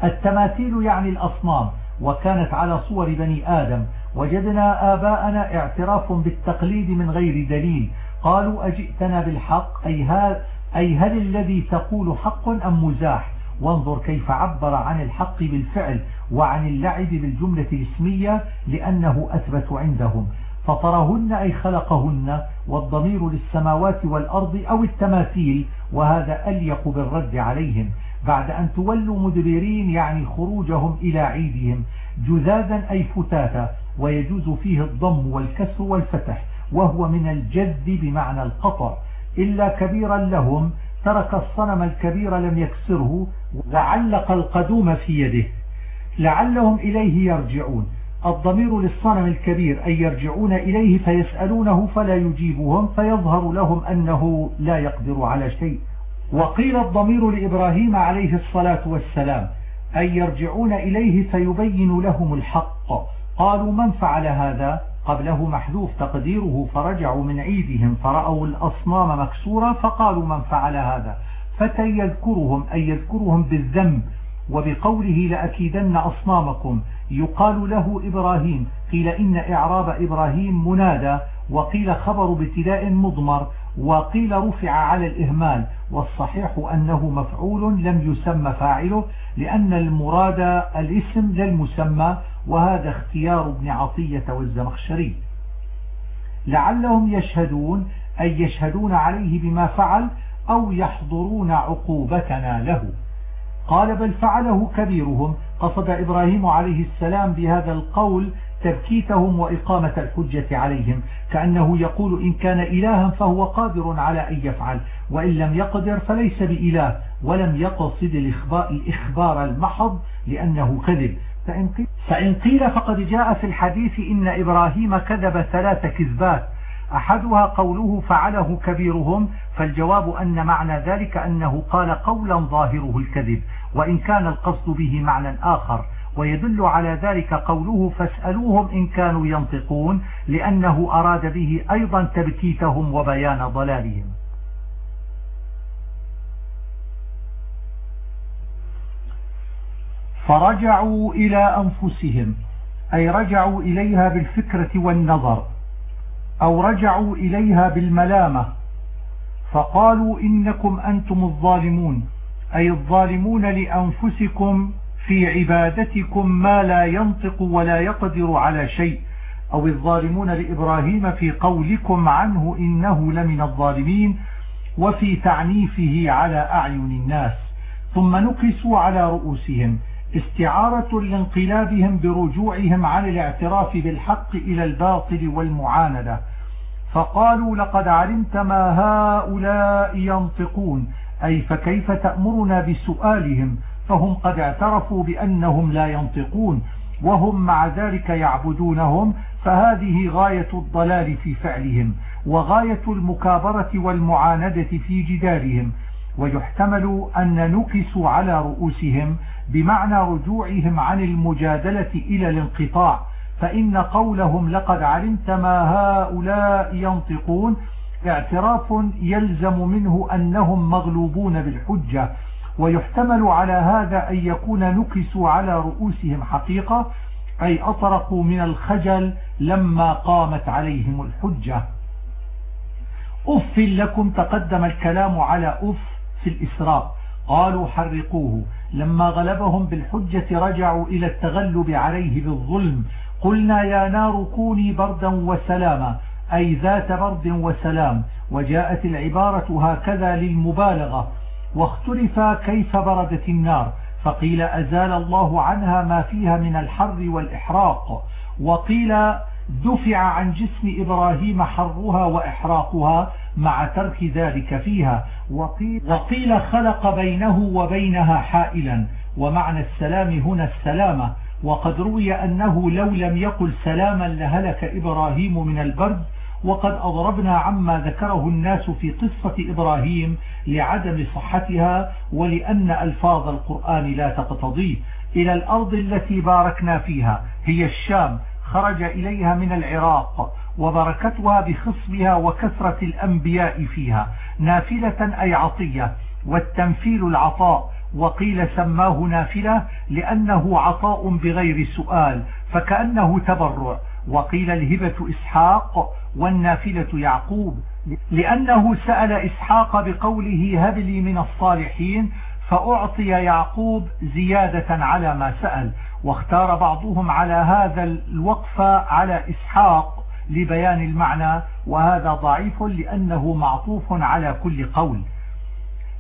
التماثيل يعني الأصنام وكانت على صور بني آدم. وجدنا آباءنا اعتراف بالتقليد من غير دليل. قالوا أجئتنا بالحق أي هل, أي هل الذي تقول حق أم مزاح؟ وانظر كيف عبر عن الحق بالفعل. وعن اللعب بالجملة الاسمية لأنه أثبت عندهم. فطرهن أي خلقهن والضمير للسماوات والأرض أو التماثيل وهذا أليق بالرد عليهم. بعد أن تولوا مدبرين يعني خروجهم إلى عيدهم جذاذا أي فتاتا ويجوز فيه الضم والكسر والفتح وهو من الجذ بمعنى القطع إلا كبيرا لهم ترك الصنم الكبير لم يكسره وعلق القدوم في يده. لعلهم إليه يرجعون. الضمير للصنم الكبير أي يرجعون إليه فيسألونه فلا يجيبهم فيظهر لهم أنه لا يقدر على شيء. وقيل الضمير لإبراهيم عليه الصلاة والسلام أي يرجعون إليه فيبين لهم الحق. قالوا من فعل هذا؟ قبله محذوف تقديره فرجعوا من عيدهم فرأوا الأصنام مكسورة فقالوا من فعل هذا؟ فتى يذكرهم أي يذكرهم بالذنب وبقوله لأكيدن أصنامكم. يقال له إبراهيم. قيل إن إعراب إبراهيم منادى وقيل خبر ابتداء مضمر وقيل رفع على الإهمال. والصحيح أنه مفعول لم يسمى فاعله لأن المراد الاسم للمسمى وهذا اختيار ابن عطية والزمخشري. لعلهم يشهدون أي يشهدون عليه بما فعل أو يحضرون عقوبتنا له. قال بل فعله كبيرهم. قصد إبراهيم عليه السلام بهذا القول تبكيتهم وإقامة الحجة عليهم كأنه يقول إن كان إلها فهو قادر على أن يفعل وإن لم يقدر فليس بإله ولم يقصد الإخبار المحض لأنه كذب. فإن قيل فقد جاء في الحديث إن إبراهيم كذب ثلاث كذبات أحدها قوله فعله كبيرهم فالجواب أن معنى ذلك أنه قال قولا ظاهره الكذب. وإن كان القصد به معنى آخر ويدل على ذلك قوله فاسألوهم إن كانوا ينطقون لأنه أراد به أيضا تبكيتهم وبيان ضلالهم. فرجعوا إلى أنفسهم أي رجعوا إليها بالفكرة والنظر أو رجعوا إليها بالملامة فقالوا إنكم أنتم الظالمون. أي الظالمون لأنفسكم في عبادتكم ما لا ينطق ولا يقدر على شيء. أو الظالمون لإبراهيم في قولكم عنه إنه لمن الظالمين وفي تعنيفه على أعين الناس. ثم نكسوا على رؤوسهم. استعارة لانقلابهم برجوعهم عن الاعتراف بالحق إلى الباطل والمعاندة فقالوا لقد علمت ما هؤلاء ينطقون. أي فكيف تأمرنا بسؤالهم؟ فهم قد اعترفوا بأنهم لا ينطقون وهم مع ذلك يعبدونهم فهذه غاية الضلال في فعلهم وغاية المكابرة والمعاندة في جدالهم. ويحتمل أن نكسوا على رؤوسهم بمعنى رجوعهم عن المجادلة إلى الانقطاع فإن قولهم لقد علمت ما هؤلاء ينطقون اعتراف يلزم منه أنهم مغلوبون بالحجة ويحتمل على هذا أن يكون نكسوا على رؤوسهم حقيقة أي أطرقوا من الخجل لما قامت عليهم الحجة. أف لكم تقدم الكلام على أف في الإسراء. قالوا حرقوه. لما غلبهم بالحجة رجعوا إلى التغلب عليه بالظلم. قلنا يا نار كوني بردا وسلاما. أي ذات برد وسلام وجاءت العبارة هكذا للمبالغة واختلف كيف بردت النار فقيل أزال الله عنها ما فيها من الحر والإحراق وقيل دفع عن جسم إبراهيم حرها وإحراقها مع ترك ذلك فيها وقيل, وقيل خلق بينه وبينها حائلا ومعنى السلام هنا السلامة وقد روي أنه لو لم يقل سلاما لهلك إبراهيم من البرد وقد أضربنا عما ذكره الناس في قصة إبراهيم لعدم صحتها ولأن ألفاظ القرآن لا تقتضيه. إلى الأرض التي باركنا فيها هي الشام خرج إليها من العراق وبركتها بخصبها وكثرة الأنبياء فيها نافلة أي عطية والتنفيل العطاء وقيل سماه نافلة لأنه عطاء بغير سؤال فكأنه تبرع. وقيل الهبة إسحاق والنافلة يعقوب لأنه سأل إسحاق بقوله هب لي من الصالحين فأعطي يعقوب زيادة على ما سأل. واختار بعضهم على هذا الوقف على إسحاق لبيان المعنى وهذا ضعيف لأنه معطوف على كل قول.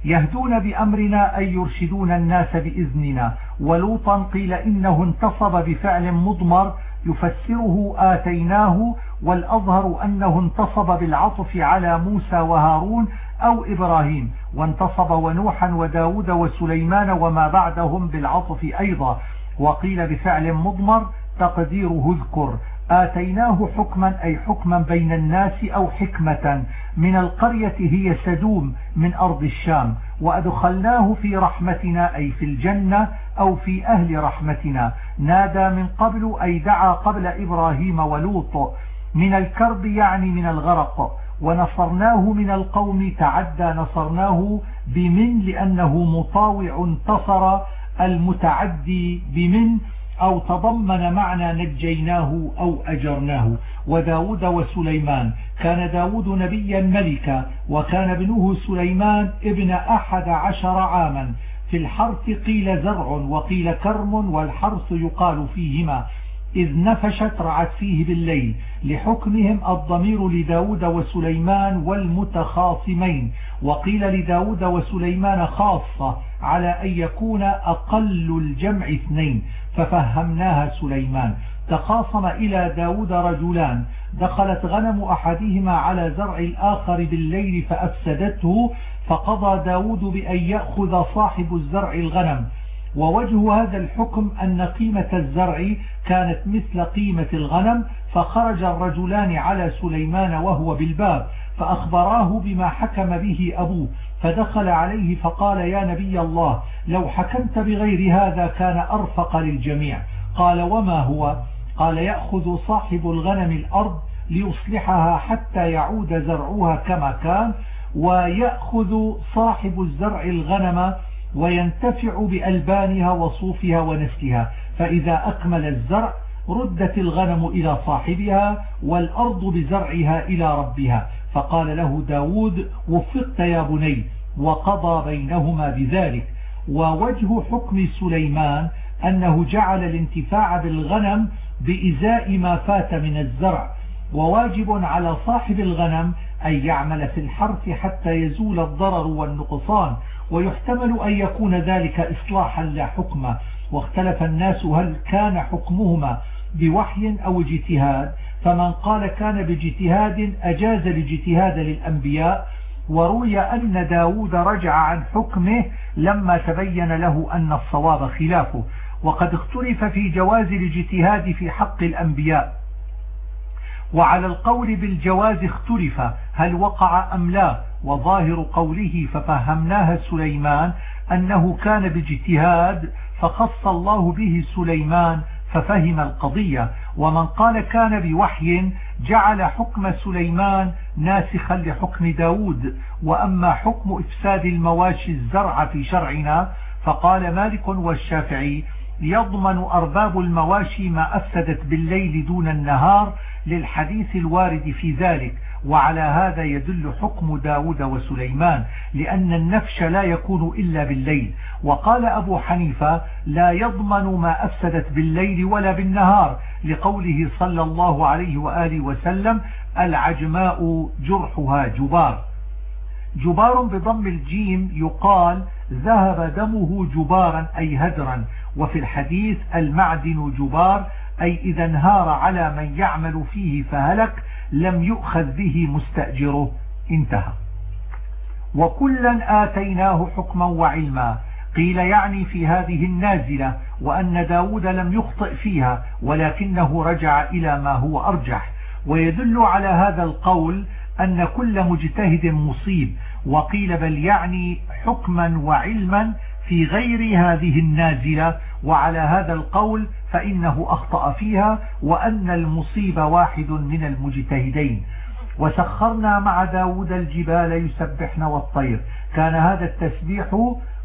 يهدون بأمرنا أي يرشدون الناس بإذننا. ولوطا قيل إنه انتصب بفعل مضمر يفسره آتيناه والأظهر أنه انتصب بالعطف على موسى وهارون أو إبراهيم. وانتصب ونوحا وداود وسليمان وما بعدهم بالعطف أيضا. وقيل بفعل مضمر تقديره اذكر. آتيناه حكما أي حكما بين الناس أو حكمة. من القرية هي سدوم من أرض الشام وأدخلناه في رحمتنا أي في الجنة أو في أهل رحمتنا. نادى من قبل أي دعا قبل إبراهيم ولوط. من الكرب يعني من الغرق. ونصرناه من القوم تعدى نصرناه بمن؟ لأنه مطاوع انتصر المتعدي بمن؟ أو تضمن معنى نجيناه أو أجرناه. وداود وسليمان كان داود نبيا ملكا وكان ابنه سليمان ابن أحد عشر عاما. في الحرث قيل زرع وقيل كرم والحرث يقال فيهما. إذ نفشت رعت فيه بالليل لحكمهم الضمير لداود وسليمان والمتخاصمين. وقيل لداود وسليمان خاصة على أن يكون أقل الجمع اثنين ففهمناها سليمان. تخاصم إلى داود رجلان. دخلت غنم أحدهما على زرع الآخر بالليل فأفسدته فقضى داود بأن يأخذ صاحب الزرع الغنم. ووجه هذا الحكم أن قيمة الزرع كانت مثل قيمة الغنم فخرج الرجلان على سليمان وهو بالباب فأخبراه بما حكم به أبوه فدخل عليه فقال يا نبي الله لو حكمت بغير هذا كان أرفق للجميع. قال وما هو؟ قال يأخذ صاحب الغنم الأرض ليصلحها حتى يعود زرعها كما كان ويأخذ صاحب الزرع الغنم وينتفع بألبانها وصوفها ونسلها فإذا أكمل الزرع ردت الغنم إلى صاحبها والأرض بزرعها إلى ربها. فقال له داود وفقت يا بني وقضى بينهما بذلك. ووجه حكم سليمان أنه جعل الانتفاع بالغنم بإزاء ما فات من الزرع. وواجب على صاحب الغنم أن يعمل في الحرث حتى يزول الضرر والنقصان. ويحتمل أن يكون ذلك إصلاحا لا حكم. واختلف الناس هل كان حكمهما بوحي أو اجتهاد. فمن قال كان باجتهاد أجاز الاجتهاد للأنبياء. وروي أن داود رجع عن حكمه لما تبين له أن الصواب خلافه. وقد اختلف في جواز الاجتهاد في حق الأنبياء. وعلى القول بالجواز اختلف هل وقع أم لا وظاهر قوله ففهمناها سليمان أنه كان باجتهاد فخص الله به سليمان ففهم القضية. ومن قال كان بوحي جعل حكم سليمان ناسخا لحكم داود. وأما حكم إفساد المواشي الزرع في شرعنا فقال مالك والشافعي يضمن أرباب المواشي ما أفسدت بالليل دون النهار للحديث الوارد في ذلك وعلى هذا يدل حكم داود وسليمان لأن النفش لا يكون إلا بالليل. وقال أبو حنيفة لا يضمن ما أفسدت بالليل ولا بالنهار. لقوله صلى الله عليه وآله وسلم العجماء جرحها جبار. جبار بضم الجيم يقال ذهب دمه جبارا أي هدرا. وفي الحديث المعدن جبار أي إذا انهار على من يعمل فيه فهلك لم يؤخذ به مستأجره. انتهى. وكلا آتيناه حكما وعلما. قيل يعني في هذه النازلة وأن داود لم يخطئ فيها ولكنه رجع إلى ما هو أرجح. ويدل على هذا القول أن كل مجتهد مصيب. وقيل بل يعني حكما وعلما في غير هذه النازلة. وعلى هذا القول فإنه أخطأ فيها وأن المصيب واحد من المجتهدين. وسخرنا مع داود الجبال يسبحن والطير. كان هذا التسبيح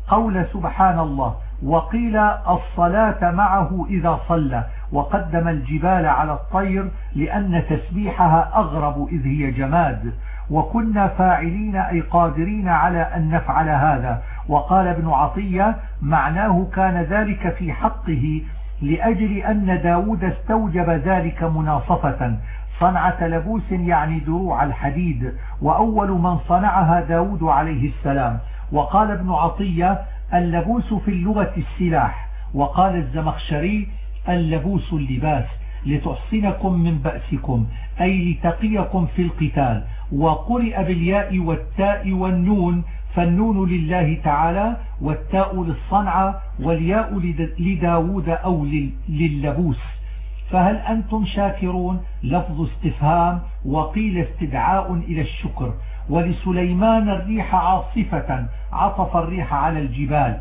قول سبحان الله وقيل الصلاة معه إذا صلى. وقدم الجبال على الطير لأن تسبيحها أغرب إذ هي جماد. وكنا فاعلين أي قادرين على أن نفعل هذا. وقال ابن عطية معناه كان ذلك في حقه لأجل أن داود استوجب ذلك مناصفة. صنعة لبوس يعني دروع الحديد وأول من صنعها داود عليه السلام. وقال ابن عطية اللبوس في اللغة السلاح وقال الزمخشري اللبوس اللباس لتحصنكم من بأسكم أي لتقيكم في القتال وقرئ بالياء والتاء والنون فالنون لله تعالى والتاء للصنعة والياء لداود أو للبوس. فهل أنتم شاكرون؟ لفظ استفهام وقيل استدعاء إلى الشكر. ولسليمان الريح عاصفة عطف الريح على الجبال.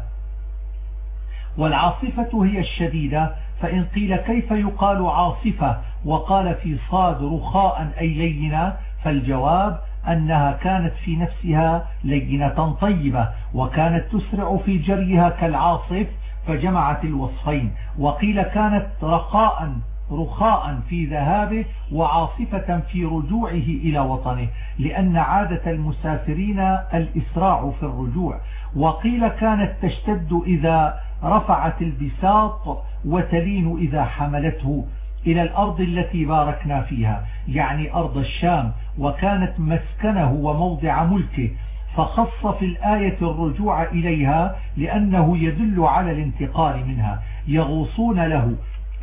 والعاصفة هي الشديدة فإن قيل كيف يقال عاصفة وقال في صاد رخاء أي لينا فالجواب أنها كانت في نفسها لينة طيبة وكانت تسرع في جريها كالعاصف فجمعت الوصفين. وقيل كانت رخاء رخاء في ذهابه وعاصفة في رجوعه إلى وطنه لأن عادة المسافرين الإسراع في الرجوع. وقيل كانت تشتد إذا رفعت البساط وتلين إذا حملته. إلى الأرض التي باركنا فيها يعني أرض الشام وكانت مسكنه وموضع ملكه فخص في الآية الرجوع إليها لأنه يدل على الانتقال منها. يغوصون له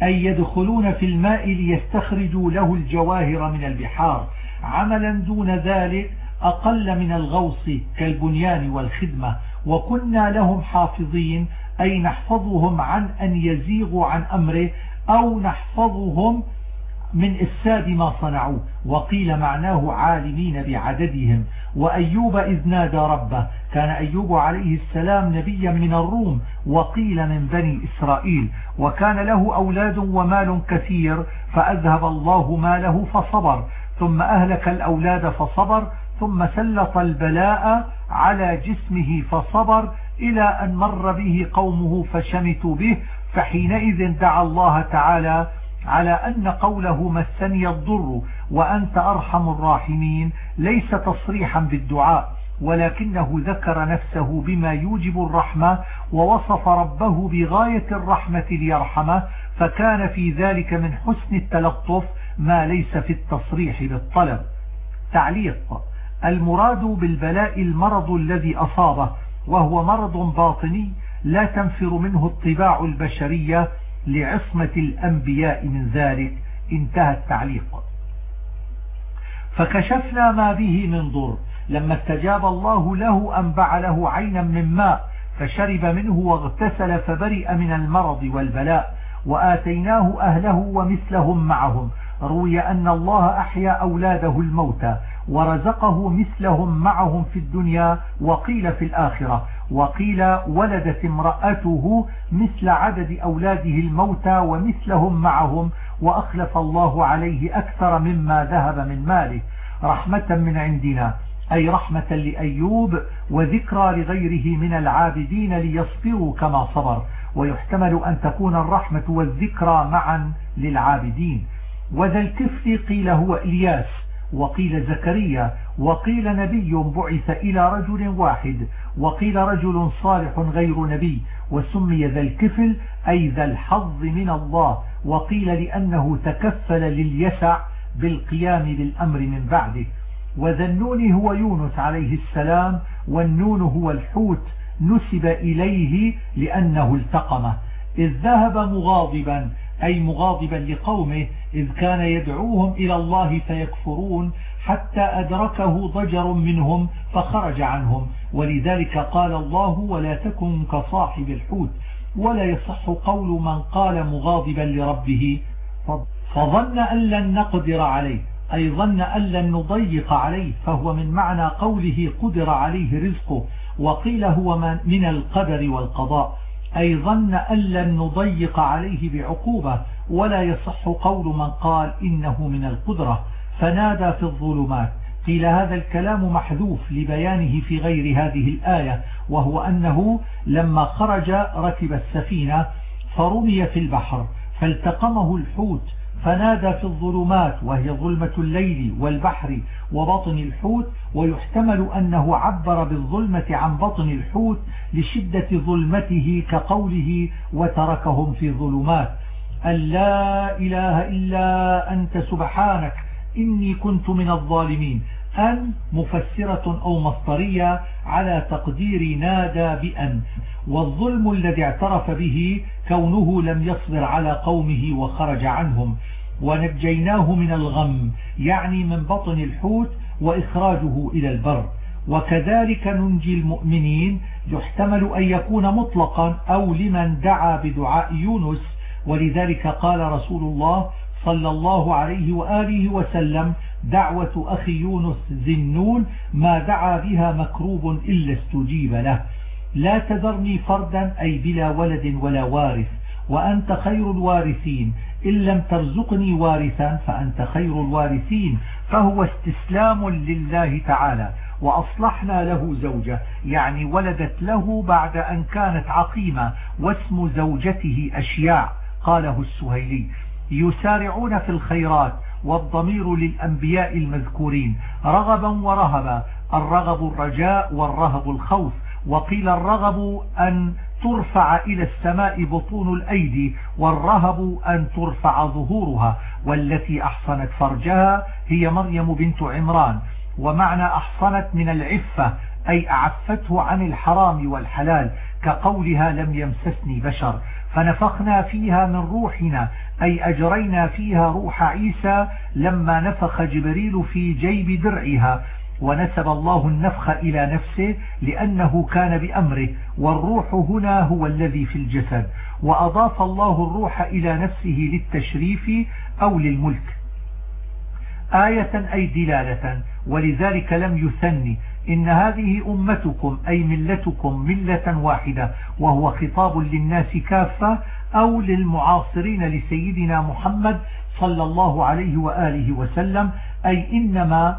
أي يدخلون في الماء ليستخرجوا له الجواهر من البحار. عملا دون ذلك أقل من الغوص كالبنيان والخدمة. وكنا لهم حافظين أي نحفظهم عن أن يزيغوا عن أمره أو نحفظهم من إفساد ما صنعوا وقيل معناه عالمين بعددهم. وأيوب إذ نادى ربه. كان أيوب عليه السلام نبيا من الروم. وقيل من بني إسرائيل. وكان له أولاد ومال كثير. فأذهب الله ماله فصبر. ثم أهلك الأولاد فصبر. ثم سلط البلاء على جسمه فصبر. إلى أن مر به قومه فشمتوا به. فحينئذ دعا الله تعالى على أن قوله مسني الضر وأنت أرحم الراحمين ليس تصريحا بالدعاء ولكنه ذكر نفسه بما يوجب الرحمة ووصف ربه بغاية الرحمة ليرحمه فكان في ذلك من حسن التلطف ما ليس في التصريح بالطلب. تعليق المراد بالبلاء المرض الذي أصابه وهو مرض باطني لا تنفر منه الطباع البشرية لعصمة الأنبياء من ذلك. انتهى التعليق. فكشفنا ما به من ضر. لما استجاب الله له أنبع له عينا من ماء فشرب منه واغتسل فبرئ من المرض والبلاء وآتيناه أهله ومثلهم معهم. روي أن الله أحيا أولاده الموتى. ورزقه مثلهم معهم في الدنيا وقيل في الآخرة. وقيل ولدت امرأته مثل عدد أولاده الموتى ومثلهم معهم وأخلف الله عليه أكثر مما ذهب من ماله. رحمة من عندنا أي رحمة لأيوب وذكرى لغيره من العابدين ليصبروا كما صبر. ويحتمل أن تكون الرحمة والذكرى معا للعابدين. وذا الكفل قيل هو إلياس وقيل زكريا وقيل نبي بعث إلى رجل واحد وقيل رجل صالح غير نبي وسمي ذا الكفل أي ذا الحظ من الله وقيل لأنه تكفل لليسع بالقيام بالأمر من بعده. وذا النون هو يونس عليه السلام والنون هو الحوت نسب إليه لأنه التقمه. إذ ذهب مغاضبا أي مغاضبا لقومه إذ كان يدعوهم إلى الله فيكفرون حتى أدركه ضجر منهم فخرج عنهم. ولذلك قال الله ولا تكن كصاحب الحوت ولا يصح قول من قال مغاضبا لربه. فظن أن لن نقدر عليه أي ظن أن لن نضيق عليه فهو من معنى قوله قدر عليه رزقه وقيل هو من القدر والقضاء. أي ظن أن لن نضيق عليه بعقوبة ولا يصح قول من قال إنه من القدرة. فنادى في الظلمات. قيل هذا الكلام محذوف لبيانه في غير هذه الآية وهو أنه لما خرج ركب السفينة فرمي في البحر فالتقمه الحوت فنادى في الظلمات وهي ظلمة الليل والبحر وبطن الحوت ويحتمل أنه عبر بالظلمة عن بطن الحوت لشدة ظلمته كقوله وتركهم في ظلمات أن لا إله إلا أنت سبحانك إني كنت من الظالمين. أن مفسرة أو مصدرية على تقدير نادى بأن والظلم الذي اعترف به كونه لم يصبر على قومه وخرج عنهم. ونجيناه من الغم يعني من بطن الحوت وإخراجه إلى البر. وكذلك ننجي المؤمنين يحتمل أن يكون مطلقا أو لمن دعا بدعاء يونس. ولذلك قال رسول الله صلى الله عليه وآله وسلم دعوة أخي يونس ذنون ما دعا بها مكروب إلا استجيب له. لا تذرني فردا أي بلا ولد ولا وارث وأنت خير الوارثين. إن لم ترزقني وارثا فأنت خير الوارثين. فهو استسلام لله تعالى وأصلحنا له زوجة. يعني ولدت له بعد أن كانت عقيمة واسم زوجته أشياع قاله السهيلي. يسارعون في الخيرات والضمير للأنبياء المذكورين. رغبا ورهبا. الرغب الرجاء والرهب الخوف. وقيل الرغب أن ترفع إلى السماء بطون الأيدي والرهب أن ترفع ظهورها. والتي أحصنت فرجها هي مريم بنت عمران. ومعنى أحصنت من العفة أي أعفته عن الحرام والحلال كقولها لم يمسسني بشر. فنفخنا فيها من روحنا أي أجرينا فيها روح عيسى لما نفخ جبريل في جيب درعها ونسب الله النفخ إلى نفسه لأنه كان بأمره والروح هنا هو الذي في الجسد وأضاف الله الروح إلى نفسه للتشريف أو للملك. آية أي دلالة ولذلك لم يثني إن هذه أمتكم أي ملتكم ملة واحدة وهو خطاب للناس كافة أو للمعاصرين لسيدنا محمد صلى الله عليه وآله وسلم أي إنما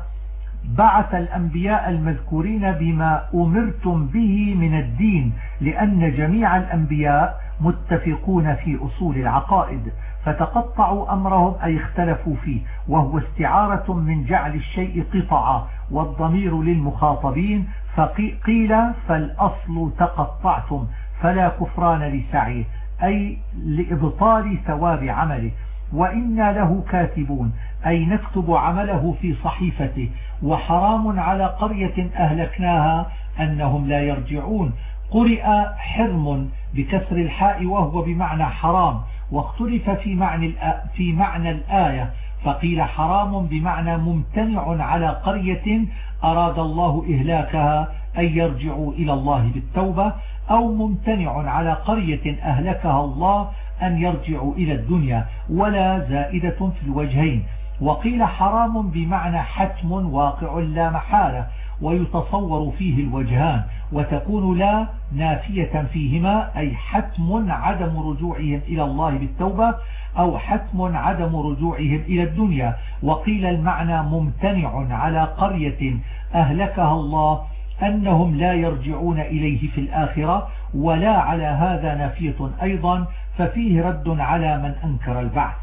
بعث الأنبياء المذكورين بما أمرتم به من الدين لأن جميع الأنبياء متفقون في أصول العقائد فتقطعوا أمرهم أي اختلفوا فيه وهو استعارة من جعل الشيء قطعا والضمير للمخاطبين فقيل فالأصل تقطعتم فلا كفران لسعيه أي لإبطال ثواب عمله. وإنا له كاتبون أي نكتب عمله في صحيفته. وحرام على قرية أهلكناها أنهم لا يرجعون. قرئ حرم بكسر الحاء وهو بمعنى حرام. واختلف في معنى في معنى الآية. فقيل حرام بمعنى ممتنع على قرية أراد الله إهلاكها أن يرجعوا إلى الله بالتوبة. أو ممتنع على قرية أهلكها الله أن يرجعوا إلى الدنيا ولا زائدة في الوجهين. وقيل حرام بمعنى حتم واقع لا محالة ويتصور فيه الوجهان وتكون لا نافية فيهما أي حتم عدم رجوعهم إلى الله بالتوبة أو حتم عدم رجوعهم إلى الدنيا. وقيل المعنى ممتنع على قرية أهلكها الله أنهم لا يرجعون إليه في الآخرة ولا على هذا نافية أيضا ففيه رد على من أنكر البعث.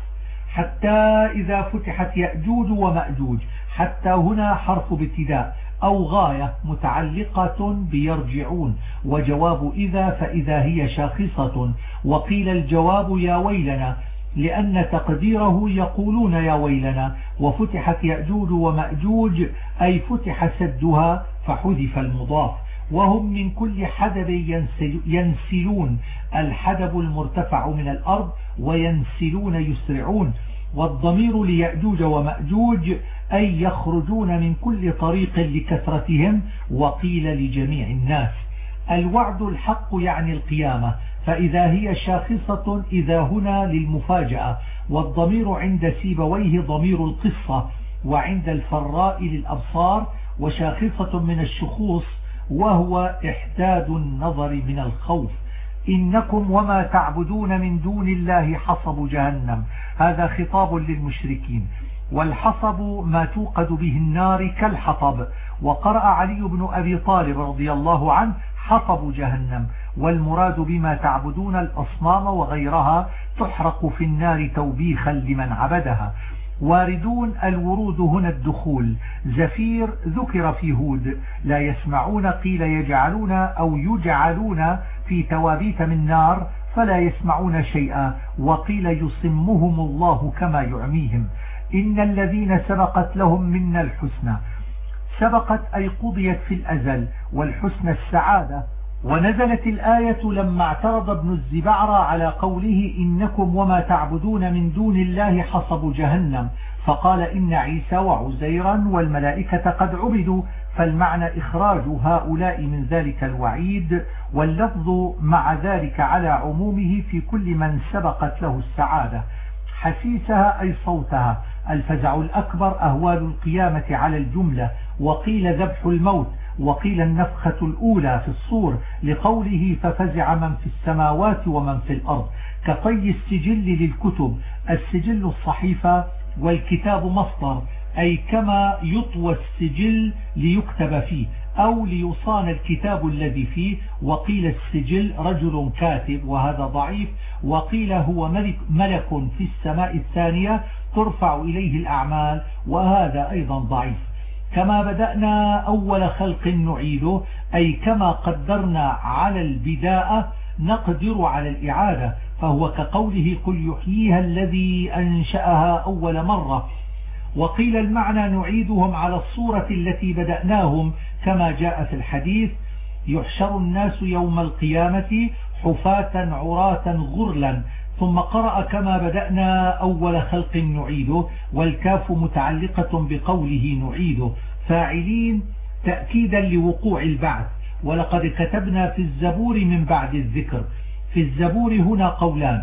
حتى إذا فتحت يأجوج ومأجوج حتى هنا حرف ابتداء أو غاية متعلقة بيرجعون. وجواب إذا فإذا هي شاخصة. وقيل الجواب يا ويلنا لأن تقديره يقولون يا ويلنا. وفتحت يأجوج ومأجوج أي فتح سدها فحذف المضاف. وهم من كل حدب ينسلون الحدب المرتفع من الأرض وينسلون يسرعون. والضمير ليأجوج ومأجوج أي يخرجون من كل طريق لكثرتهم وقيل لجميع الناس. الوعد الحق يعني القيامة فإذا هي شاخصة إذا هنا للمفاجأة. والضمير عند سيبويه ضمير القصة وعند الفراء للأبصار وشاخصة من الشخوص وهو إحداد النظر من الخوف. إنكم وما تعبدون من دون الله حصب جهنم. هذا خطاب للمشركين. والحصب ما توقد به النار كالحطب. وقرأ علي بن أبي طالب رضي الله عنه حطب جهنم. والمراد بما تعبدون الأصنام وغيرها تحرق في النار توبيخا لمن عبدها. واردون الورود هنا الدخول. زفير ذكر في هود لا يسمعون قيل يجعلون أو يجعلون في توابيت من نار فلا يسمعون شيئا وقيل يصمهم الله كما يعميهم. إن الذين سبقت لهم منا الحسنى. سبقت أي قضيت في الأزل والحسنى السعادة ونزلت الآية لما اعترض ابن الزبعرى على قوله إنكم وما تعبدون من دون الله حصب جهنم فقال إن عيسى وعزيرا والملائكة قد عبدوا فالمعنى إخراج هؤلاء من ذلك الوعيد واللفظ مع ذلك على عمومه في كل من سبقت له السعادة. حسيسها أي صوتها الفزع الأكبر أهوال القيامة على الجملة وقيل ذبح الموت وقيل النفخة الأولى في الصور لقوله ففزع من في السماوات ومن في الأرض كطي السجل للكتب السجل الصحيفة والكتاب مصدر أي كما يطوى السجل ليكتب فيه أو ليصان الكتاب الذي فيه وقيل السجل رجل كاتب وهذا ضعيف وقيل هو ملك, ملك في السماء الثانية ترفع إليه الأعمال وهذا أيضا ضعيف. كما بدأنا أول خلق نعيده أي كما قدرنا على البداءة نقدر على الإعادة فهو كقوله قل يحييها الذي أنشأها أول مرة. وقيل المعنى نعيدهم على الصورة التي بدأناهم كما جاء في الحديث يحشر الناس يوم القيامة حفاة عراة غرلا. ثم قرأ كما بدأنا أول خلق نعيده والكاف متعلقة بقوله نعيده. فاعلين تأكيدا لوقوع البعث. ولقد كتبنا في الزبور من بعد الذكر. في الزبور هنا قولان.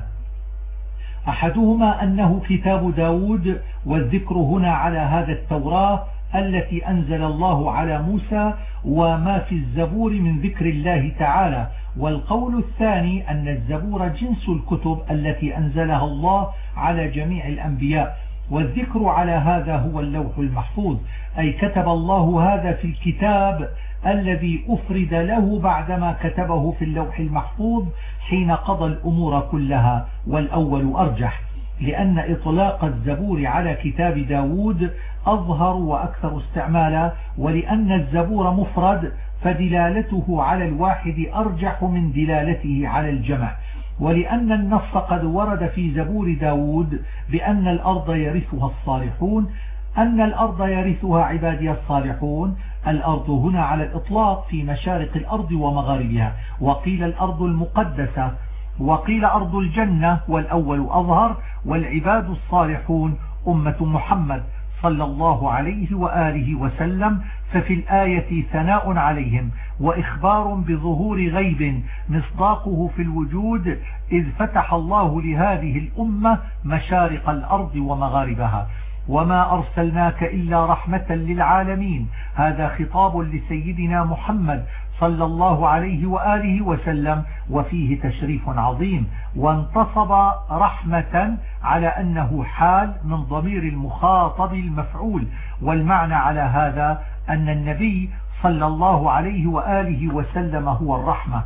أحدهما أنه كتاب داود والذكر هنا على هذا التوراة التي أنزل الله على موسى وما في الزبور من ذكر الله تعالى. والقول الثاني أن الزبور جنس الكتب التي أنزلها الله على جميع الأنبياء والذكر على هذا هو اللوح المحفوظ أي كتب الله هذا في الكتاب الذي أفرد له بعدما كتبه في اللوح المحفوظ حين قضى الأمور كلها والأول أرجح. لأن إطلاق الزبور على كتاب داود أظهر وأكثر استعمالا ولأن الزبور مفرد فدلالته على الواحد أرجح من دلالته على الجمع ولأن النص قد ورد في زبور داود بأن الأرض يرثها الصالحون. أن الأرض يرثها عبادي الصالحون. الأرض هنا على الإطلاق في مشارق الأرض ومغاربها. وقيل الأرض المقدسة. وقيل أرض الجنة والأول أظهر. والعباد الصالحون أمة محمد صلى الله عليه وآله وسلم. ففي الآية ثناء عليهم وإخبار بظهور غيب مصداقه في الوجود إذ فتح الله لهذه الأمة مشارق الأرض ومغاربها. وما أرسلناك إلا رحمة للعالمين. هذا خطاب لسيدنا محمد صلى الله عليه وآله وسلم وفيه تشريف عظيم. وانتصب رحمة على أنه حال من ضمير المخاطب المفعول. والمعنى على هذا أن النبي صلى الله عليه وآله وسلم هو الرحمة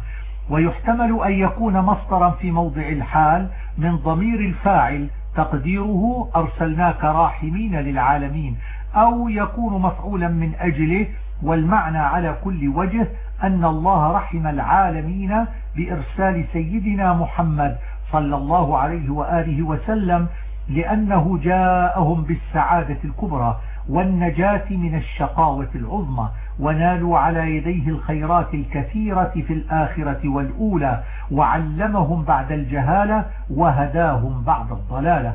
ويحتمل أن يكون مصدرا في موضع الحال من ضمير الفاعل تقديره أرسلناك راحمين للعالمين أو يكون مفعولا من أجله والمعنى على كل وجه أن الله رحم العالمين بإرسال سيدنا محمد صلى الله عليه وآله وسلم لأنه جاءهم بالسعادة الكبرى. والنجاة من الشقاوة العظمى ونالوا على يديه الخيرات الكثيرة في الآخرة والأولى وعلمهم بعد الجهالة وهداهم بعد الضلالة.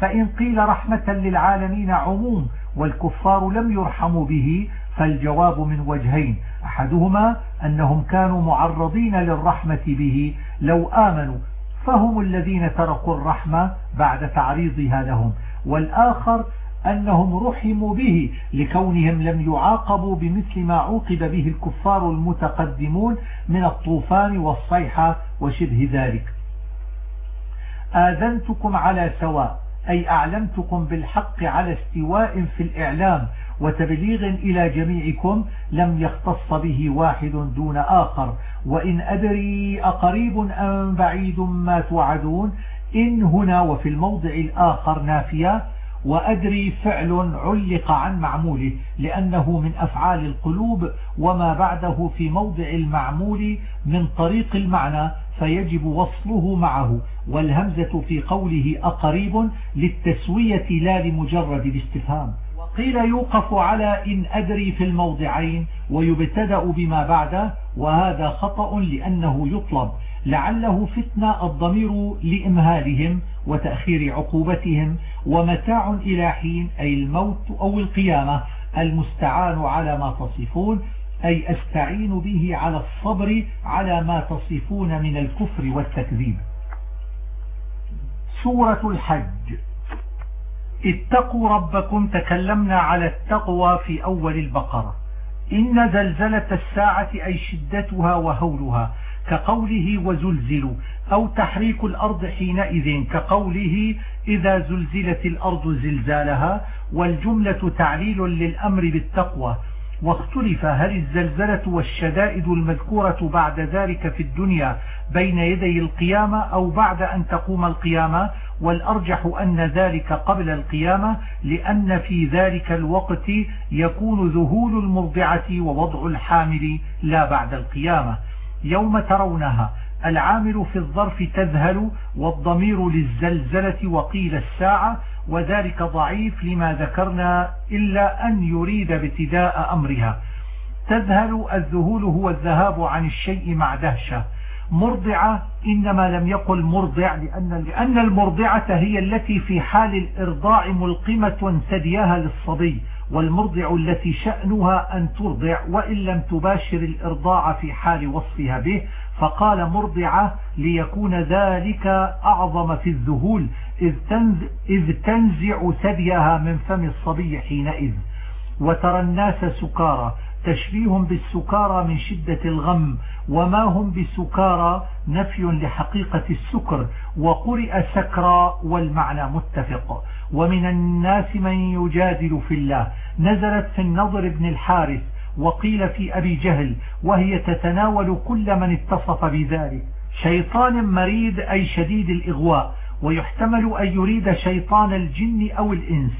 فإن قيل رحمة للعالمين عموم والكفار لم يرحموا به فالجواب من وجهين. أحدهما أنهم كانوا معرضين للرحمة به لو آمنوا فهم الذين تركوا الرحمة بعد تعريضها لهم. والآخر أنهم رحموا به لكونهم لم يعاقبوا بمثل ما عوقب به الكفار المتقدمون من الطوفان والصيحة وشبه ذلك. آذنتكم على سواء أي أعلمتكم بالحق على استواء في الإعلام وتبليغ إلى جميعكم لم يختص به واحد دون آخر. وإن أدري أقريب أم بعيد ما توعدون إن هنا وفي الموضع الآخر نافية. وأدري فعل علق عن معموله لأنه من أفعال القلوب وما بعده في موضع المعمول من طريق المعنى فيجب وصله معه. والهمزة في قوله أقريب للتسوية لا لمجرد الاستفهام. قيل يوقف على إن أدري في الموضعين ويبتدأ بما بعده وهذا خطأ لأنه يطلب. لعله فتنة الضمير لإمهالهم وتأخير عقوبتهم ومتاع إلى حين أي الموت أو القيامة المستعان على ما تصفون أي أستعين به على الصبر على ما تصفون من الكفر والتكذيب. سورة الحج. اتقوا ربكم تكلمنا على التقوى في أول البقرة. إن زلزلة الساعة أي شدتها وهولها. كقوله وزلزلوا أو تحريك الأرض حينئذ كقوله إذا زلزلت الأرض زلزالها والجملة تعليل للأمر بالتقوى. واختلف هل الزلزلة والشدائد المذكورة بعد ذلك في الدنيا بين يدي القيامة أو بعد أن تقوم القيامة؟ والأرجح أن ذلك قبل القيامة لأن في ذلك الوقت يكون ذهول المرضعة ووضع الحامل لا بعد القيامة. يوم ترونها. العامل في الظرف تذهل والضمير للزلزلة وقيل الساعة وذلك ضعيف لما ذكرنا إلا أن يريد ابتداء أمرها. تذهل الذهول هو الذهاب عن الشيء مع دهشة. مرضعة إنما لم يقل مرضع لأن, لأن المرضعة هي التي في حال الإرضاع ملقمة ثديها للصبي. والمرضع التي شأنها أن ترضع وإن لم تباشر الإرضاع في حال وصفها به فقال مرضعة ليكون ذلك أعظم في الذهول إذ تنزع ثديها من فم الصبي حينئذ. وترى الناس سكارى تشبيه بالسكارى من شدة الغم وما هم بسكارى نفي لحقيقة السكر وقرئ سكرى والمعنى متفق. ومن الناس من يجادل في الله. نزلت في النضر بن الحارث وقيل في أبي جهل وهي تتناول كل من اتصف بذلك. شيطان مريد أي شديد الإغواء ويحتمل أن يريد شيطان الجن أو الإنس.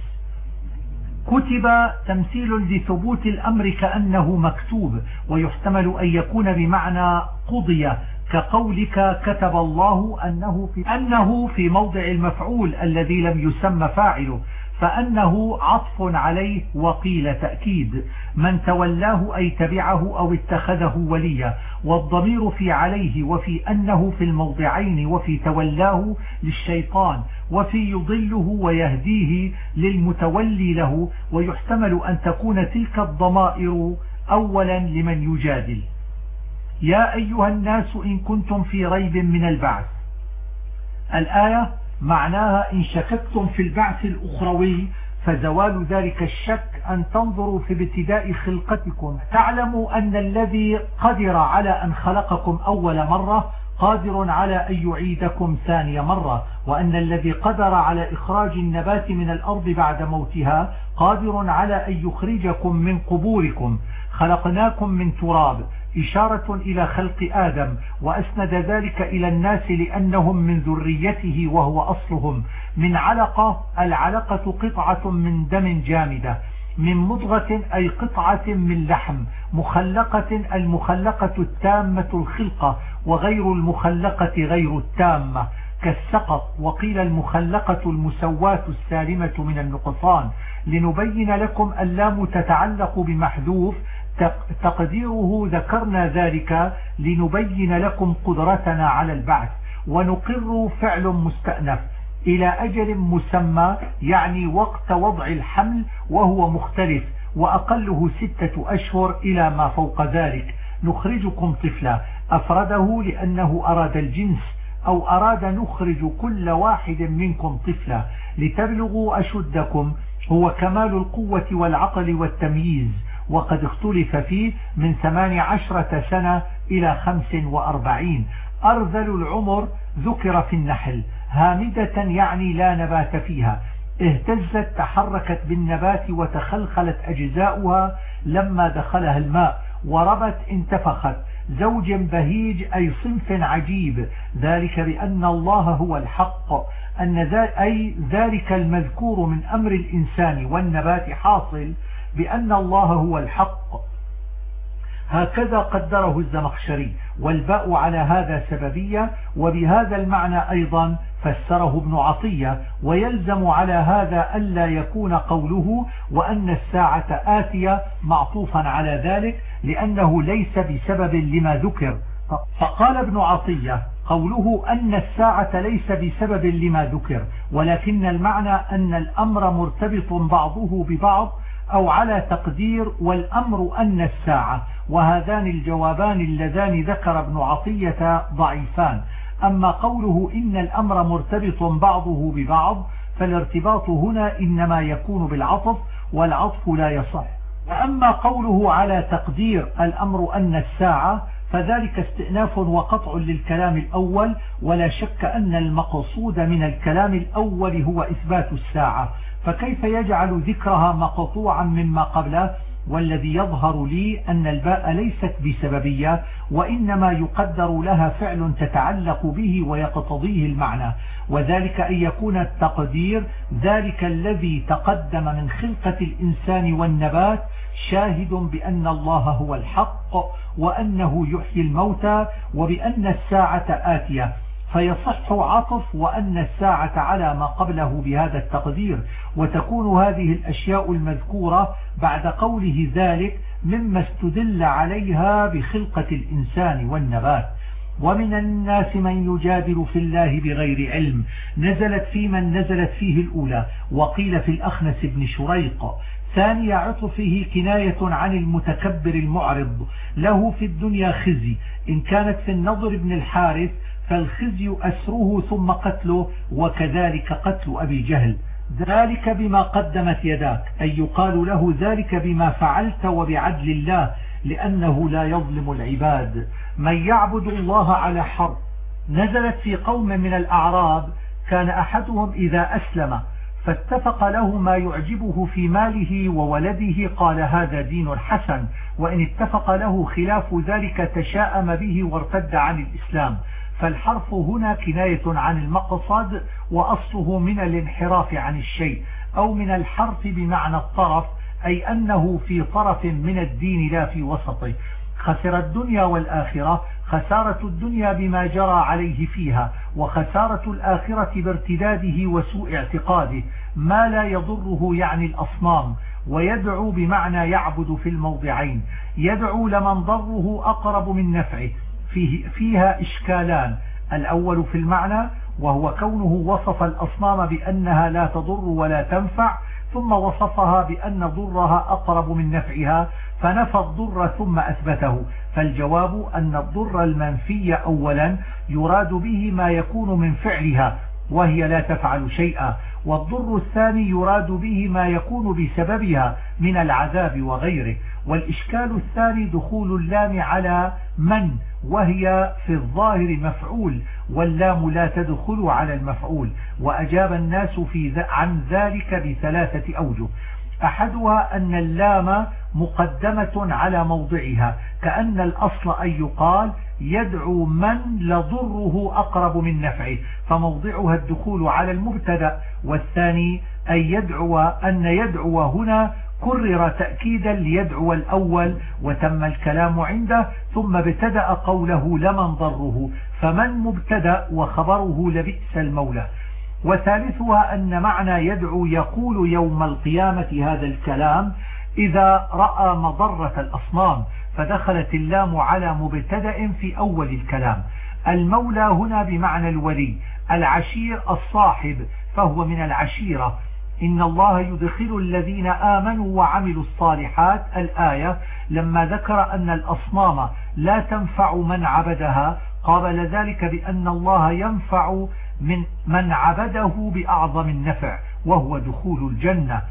كتب تمثيل لثبوت الأمر كأنه مكتوب ويحتمل أن يكون بمعنى قضي كقولك كتب الله أنه في, أنه في موضع المفعول الذي لم يسمى فاعله فأنه عطف عليه وقيل تأكيد. من تولاه أي تبعه أو اتخذه وليا والضمير في عليه وفي أنه في الموضعين وفي تولاه للشيطان وفي يضله ويهديه للمتولي له ويحتمل أن تكون تلك الضمائر أولا لمن يجادل. يا أيها الناس إن كنتم في ريب من البعث. الآية معناها إن شككتم في البعث الأخروي فزوال ذلك الشك أن تنظروا في ابتداء خلقتكم. تعلموا أن الذي قدر على أن خلقكم أول مرة قادر على أن يعيدكم ثاني مرة وأن الذي قدر على إخراج النبات من الأرض بعد موتها قادر على أن يخرجكم من قبوركم. خلقناكم من تراب. إشارة إلى خلق آدم وأسند ذلك إلى الناس لأنهم من ذريته وهو أصلهم. من علقة العلقة قطعة من دم جامدة. من مضغة أي قطعة من لحم. مخلقة المخلقة التامة الخلقة وغير المخلقة غير التامة. كالسقط وقيل المخلقة المسواة السالمة من النقصان. لنبين لكم اللام تتعلق بمحذوف تقديره ذكرنا ذلك لنبين لكم قدرتنا على البعث ونقر فعل مستأنف إلى أجل مسمى يعني وقت وضع الحمل وهو مختلف وأقله ستة أشهر إلى ما فوق ذلك. نخرجكم طفلا. أفرده لأنه أراد الجنس أو أراد نخرج كل واحد منكم طفلا. لتبلغوا أشدكم هو كمال القوة والعقل والتمييز. وقد اختلف فيه من ثمان عشرة سنة إلى خمس وأربعين. أرذل العمر ذكر في النحل. هامدة يعني لا نبات فيها. اهتزت تحركت بالنبات وتخلخلت أجزاؤها لما دخلها الماء وربت انتفخت. زوج بهيج أي صنف عجيب. ذلك بأن الله هو الحق. أن أي ذلك المذكور من أمر الإنسان والنبات حاصل. بأن الله هو الحق. هكذا قدره الزمخشري والباء على هذا سببية وبهذا المعنى أيضا فسره ابن عطية ويلزم على هذا ألا يكون قوله وأن الساعة آتية معطوفا على ذلك لأنه ليس بسبب لما ذكر. فقال ابن عطية قوله أن الساعة ليس بسبب لما ذكر ولكن المعنى أن الأمر مرتبط بعضه ببعض أو على تقدير والأمر أن الساعة وهذان الجوابان اللذان ذكر ابن عطية ضعيفان. أما قوله إن الأمر مرتبط بعضه ببعض فالارتباط هنا إنما يكون بالعطف والعطف لا يصح. وأما قوله على تقدير الأمر أن الساعة فذلك استئناف وقطع للكلام الأول ولا شك أن المقصود من الكلام الأول هو إثبات الساعة. فكيف يجعل ذكرها مقطوعا مما قبله والذي يظهر لي أن الباء ليست بسببية وإنما يقدر لها فعل تتعلق به ويقتضيه المعنى. وذلك أن يكون التقدير ذلك الذي تقدم من خلقة الإنسان والنبات شاهد بأن الله هو الحق وأنه يحيي الموتى وبأن الساعة آتية. فيصح عطف وأن الساعة على ما قبله بهذا التقدير. وتكون هذه الأشياء المذكورة بعد قوله ذلك مما استدل عليها بخلقة الإنسان والنبات. ومن الناس من يجادل في الله بغير علم. نزلت في من نزلت فيه الأولى. وقيل في الأخنس بن شريق. ثاني عطفه كناية عن المتكبر المعرض. له في الدنيا خزي. إن كانت في النضر بن الحارث فالخزي أسره ثم قتله وكذلك قتل أبي جهل. ذلك بما قدمت يداك. أي يقال له ذلك بما فعلت وبعدل الله لأنه لا يظلم العباد. من يعبد الله على حرب نزلت في قوم من الأعراب كان أحدهم إذا أسلم فاتفق له ما يعجبه في ماله وولده قال هذا دين حسن. وإن اتفق له خلاف ذلك تشاءم به وارتد عن الإسلام. فالحرف هنا كناية عن المقصد وأصله من الانحراف عن الشيء أو من الحرف بمعنى الطرف أي أنه في طرف من الدين لا في وسطه. خسر الدنيا والآخرة خسارة الدنيا بما جرى عليه فيها وخسارة الآخرة بارتداده وسوء اعتقاده. ما لا يضره يعني الأصنام ويدعو بمعنى يعبد في الموضعين. يدعو لمن ضره أقرب من نفعه. فيه فيها إشكالان. الأول في المعنى وهو كونه وصف الأصنام بأنها لا تضر ولا تنفع ثم وصفها بأن ضرها أقرب من نفعها فنفى الضر ثم أثبته. فالجواب أن الضر المنفي أولا يراد به ما يكون من فعلها وهي لا تفعل شيئا. والضر الثاني يراد به ما يكون بسببها من العذاب وغيره. والإشكال الثاني دخول اللام على من؟ وهي في الظاهر مفعول واللام لا تدخل على المفعول وأجاب الناس في عن ذلك بثلاثة أوجه. أحدها أن اللام مقدمة على موضعها كأن الأصل أن يقال يدعو من لضره أقرب من نفعه فموضعها الدخول على المبتدأ والثاني أن يدعو أن يدعو هنا كرر تأكيدا ليدعو الأول وتم الكلام عنده ثم ابتدأ قوله لمن ضره فمن مبتدأ وخبره لبئس المولى. وثالثها أن معنى يدعو يقول يوم القيامة هذا الكلام إذا رأى مضرة الأصنام فدخلت اللام على مبتدأ في أول الكلام. المولى هنا بمعنى الولي العشير الصاحب فهو من العشيرة إن الله يدخل الذين آمنوا وعملوا الصالحات الآية لما ذكر أن الأصنام لا تنفع من عبدها قابل ذلك بأن الله ينفع من من عبده بأعظم النفع وهو دخول الجنة.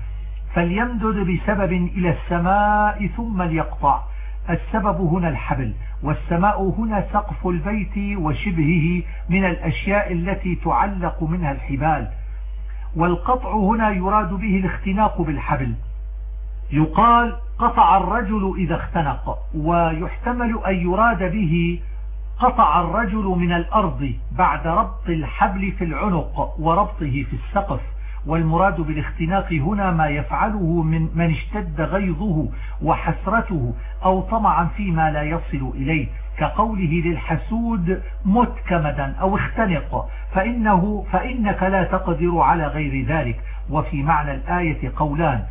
فليمدد بسبب إلى السماء ثم ليقطع. السبب هنا الحبل والسماء هنا سقف البيت وشبهه من الأشياء التي تعلق منها الحبال. والقطع هنا يراد به الاختناق بالحبل. يقال قطع الرجل إذا اختنق ويحتمل أن يراد به قطع الرجل من الأرض بعد ربط الحبل في العنق وربطه في السقف. والمراد بالاختناق هنا ما يفعله من من اشتد غيظه وحسرته أو طمعا فيما لا يصل إليه كقوله للحسود مت كمدا أو اختنق. فإنه فإنك لا تقدر على غير ذلك. وفي معنى الآية قولان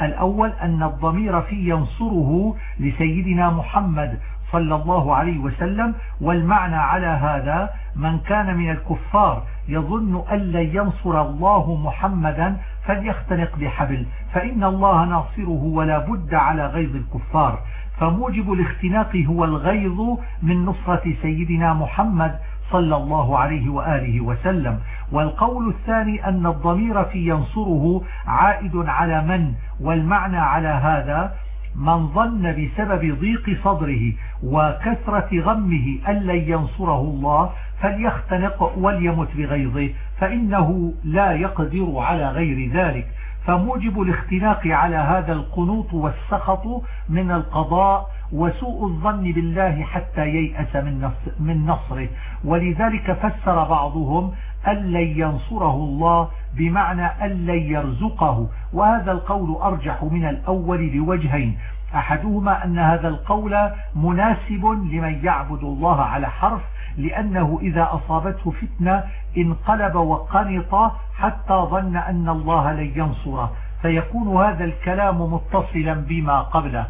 الأول أن الضمير في ينصره لسيدنا محمد صلى الله عليه وسلم والمعنى على هذا من كان من الكفار يظن أن لن ينصر الله محمدا فليختنق بحبل فإن الله ناصره ولا بد على غيظ الكفار. فموجب الاختناق هو الغيظ من نصرة سيدنا محمد صلى الله عليه وآله وسلم. والقول الثاني أن الضمير في ينصره عائد على من؟ والمعنى على هذا من ظن بسبب ضيق صدره وكثرة غمه أن لن ينصره الله فليختنق وليمت بغيظه فإنه لا يقدر على غير ذلك. فموجب الاختناق على هذا القنوط والسخط من القضاء وسوء الظن بالله حتى ييأس من نصره. ولذلك فسر بعضهم أن لن ينصره الله بمعنى أن لن يرزقه وهذا القول أرجح من الأول لوجهين. أحدهما أن هذا القول مناسب لمن يعبد الله على حرف لأنه إذا أصابته فتنة انقلب وقنط حتى ظن أن الله لن ينصره. فيكون هذا الكلام متصلا بما قبله.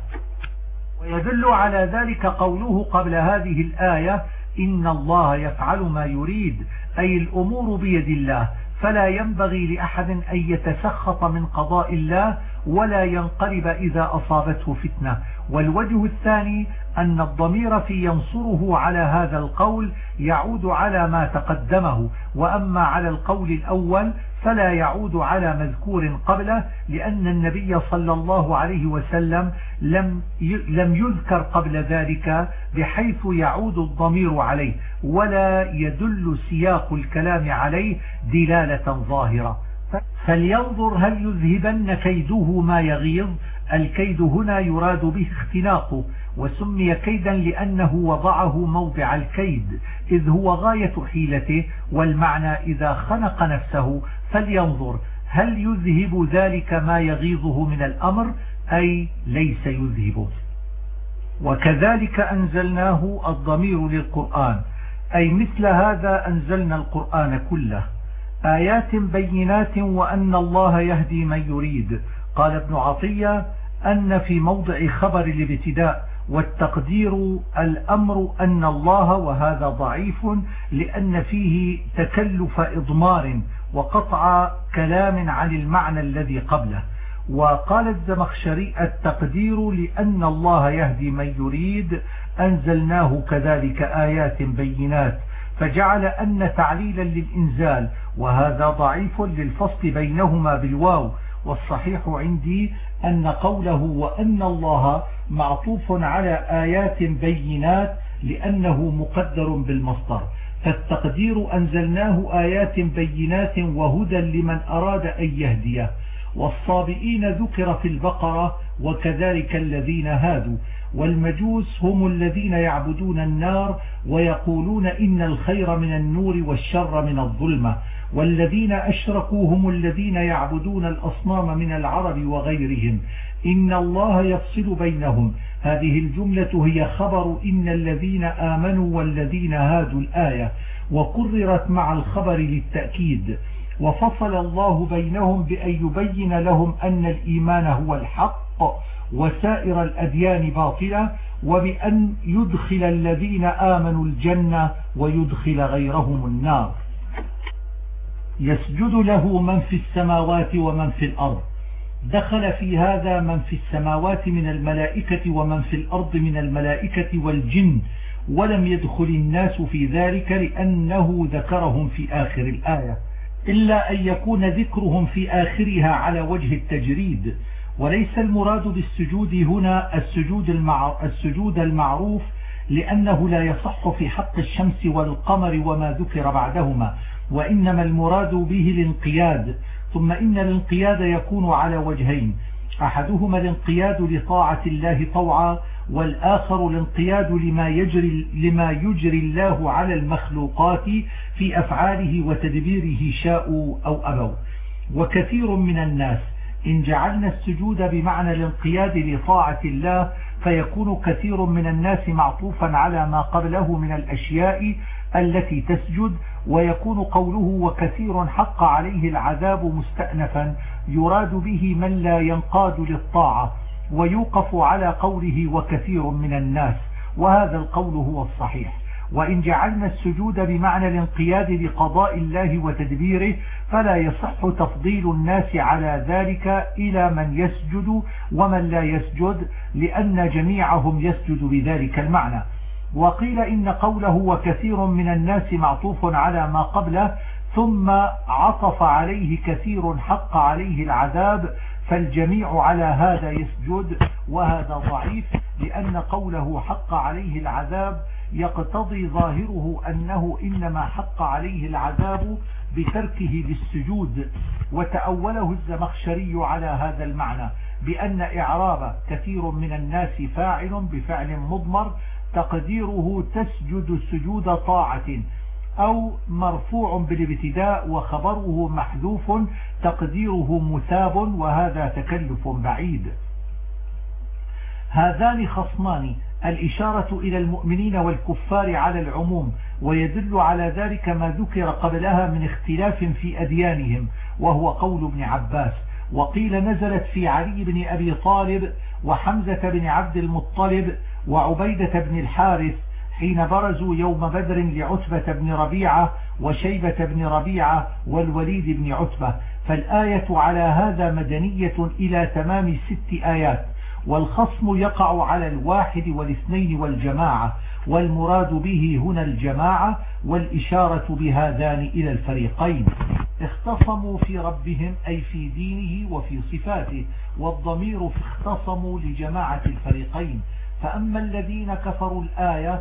ويدل على ذلك قوله قبل هذه الآية إن الله يفعل ما يريد أي الأمور بيد الله. فلا ينبغي لأحد أن يتسخط من قضاء الله ولا ينقلب إذا أصابته فتنة. والوجه الثاني أن الضمير في ينصره على هذا القول يعود على ما تقدمه. وأما على القول الأول فلا يعود على مذكور قبله لأن النبي صلى الله عليه وسلم لم لم يذكر قبل ذلك بحيث يعود الضمير عليه ولا يدل سياق الكلام عليه دلالة ظاهرة. فلينظر هل يذهبن كيده ما يغيظ الكيد هنا يراد به اختلاقه وسمي كيدا لأنه وضعه موضع الكيد إذ هو غاية حيلته والمعنى إذا خنق نفسه فلينظر هل يذهب ذلك ما يغيظه من الأمر أي ليس يذهبه وكذلك أنزلناه الضمير للقرآن أي مثل هذا أنزلنا القرآن كله. آيات بينات وأن الله يهدي من يريد. قال ابن عطية أن في موضع خبر الابتداء والتقدير الأمر أن الله وهذا ضعيف لأن فيه تكلف إضمار وقطع كلام عن المعنى الذي قبله. وقال الزمخشري التقدير لأن الله يهدي من يريد أنزلناه كذلك آيات بينات فجعل أن تعليلا للإنزال وهذا ضعيف للفصل بينهما بالواو. والصحيح عندي أن قوله وأن الله معطوف على آيات بينات لأنه مقدر بالمصدر. فالتقدير أنزلناه آيات بينات وهدى لمن أراد أن يهديه والصابئين ذكر في البقرة وكذلك الذين هادوا والمجوس هم الذين يعبدون النار ويقولون إن الخير من النور والشر من الظلمة والذين أشركوا هم الذين يعبدون الأصنام من العرب وغيرهم إن الله يفصل بينهم هذه الجملة هي خبر إن الذين آمنوا والذين هادوا الآية وكررت مع الخبر للتأكيد وفصل الله بينهم بأن يبين لهم أن الإيمان هو الحق وسائر الأديان باطلة وبأن يدخل الذين آمنوا الجنة ويدخل غيرهم النار. يسجد له من في السماوات ومن في الأرض. دخل في هذا من في السماوات من الملائكة ومن في الأرض من الملائكة والجن ولم يدخل الناس في ذلك لأنه ذكرهم في آخر الآية. إلا أن يكون ذكرهم في آخرها على وجه التجريد. وليس المراد بالسجود هنا السجود, السجود المعروف لأنه لا يصح في حق الشمس والقمر وما ذكر بعدهما وإنما المراد به الانقياد. ثم إن الانقياد يكون على وجهين. أحدهما الانقياد لطاعة الله طوعا والآخر الانقياد لما يجري, لما يجري الله على المخلوقات في أفعاله وتدبيره شاءوا أو أبوا. وكثير من الناس إن جعلنا السجود بمعنى الانقياد لطاعة الله فيكون كثير من الناس معطوفا على ما قبله من الأشياء التي تسجد ويكون قوله وكثير حق عليه العذاب مستأنفا يراد به من لا ينقاد للطاعة ويوقف على قوله وكثير من الناس وهذا القول هو الصحيح. وإن جعلنا السجود بمعنى الانقياد لقضاء الله وتدبيره فلا يصح تفضيل الناس على ذلك إلى من يسجد ومن لا يسجد لأن جميعهم يسجد بذلك المعنى. وقيل إن قوله وكثير من الناس معطوف على ما قبله ثم عطف عليه كثير حق عليه العذاب فالجميع على هذا يسجد وهذا ضعيف لأن قوله حق عليه العذاب يقتضي ظاهره أنه إنما حق عليه العذاب بتركه للسجود. وتأوله الزمخشري على هذا المعنى بأن إعراب كثير من الناس فاعل بفعل مضمر تقديره تسجد سجود طاعة أو مرفوع بالابتداء وخبره محذوف تقديره مثاب وهذا تكلف بعيد. هذان خصمان الإشارة إلى المؤمنين والكفار على العموم ويدل على ذلك ما ذكر قبلها من اختلاف في أديانهم وهو قول ابن عباس وقيل نزلت في علي بن أبي طالب وحمزة بن عبد المطلب وعبيدة بن الحارث حين برزوا يوم بدر لعتبة بن ربيعة وشيبة بن ربيعة والوليد بن عتبة. فالآية على هذا مدنية إلى تمام ست آيات والخصم يقع على الواحد والاثنين والجماعة والمراد به هنا الجماعة والإشارة بهذان إلى الفريقين. اختصموا في ربهم أي في دينه وفي صفاته والضمير اختصموا لجماعة الفريقين. فأما الذين كفروا الآية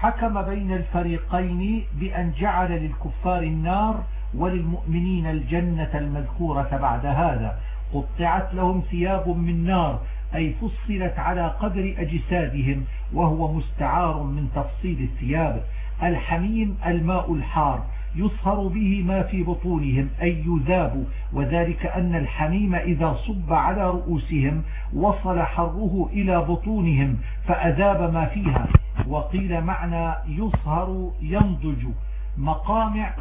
حكم بين الفريقين بأن جعل للكفار النار وللمؤمنين الجنة المذكورة بعد هذا. قطعت لهم ثياب من نار أي فصلت على قدر أجسادهم وهو مستعار من تفصيل الثياب. الحميم الماء الحار. يصهر به ما في بطونهم أي يذاب. وذلك أن الحميم إذا صب على رؤوسهم وصل حره إلى بطونهم فأذاب ما فيها. وقيل معنى يصهر ينضج. مقامع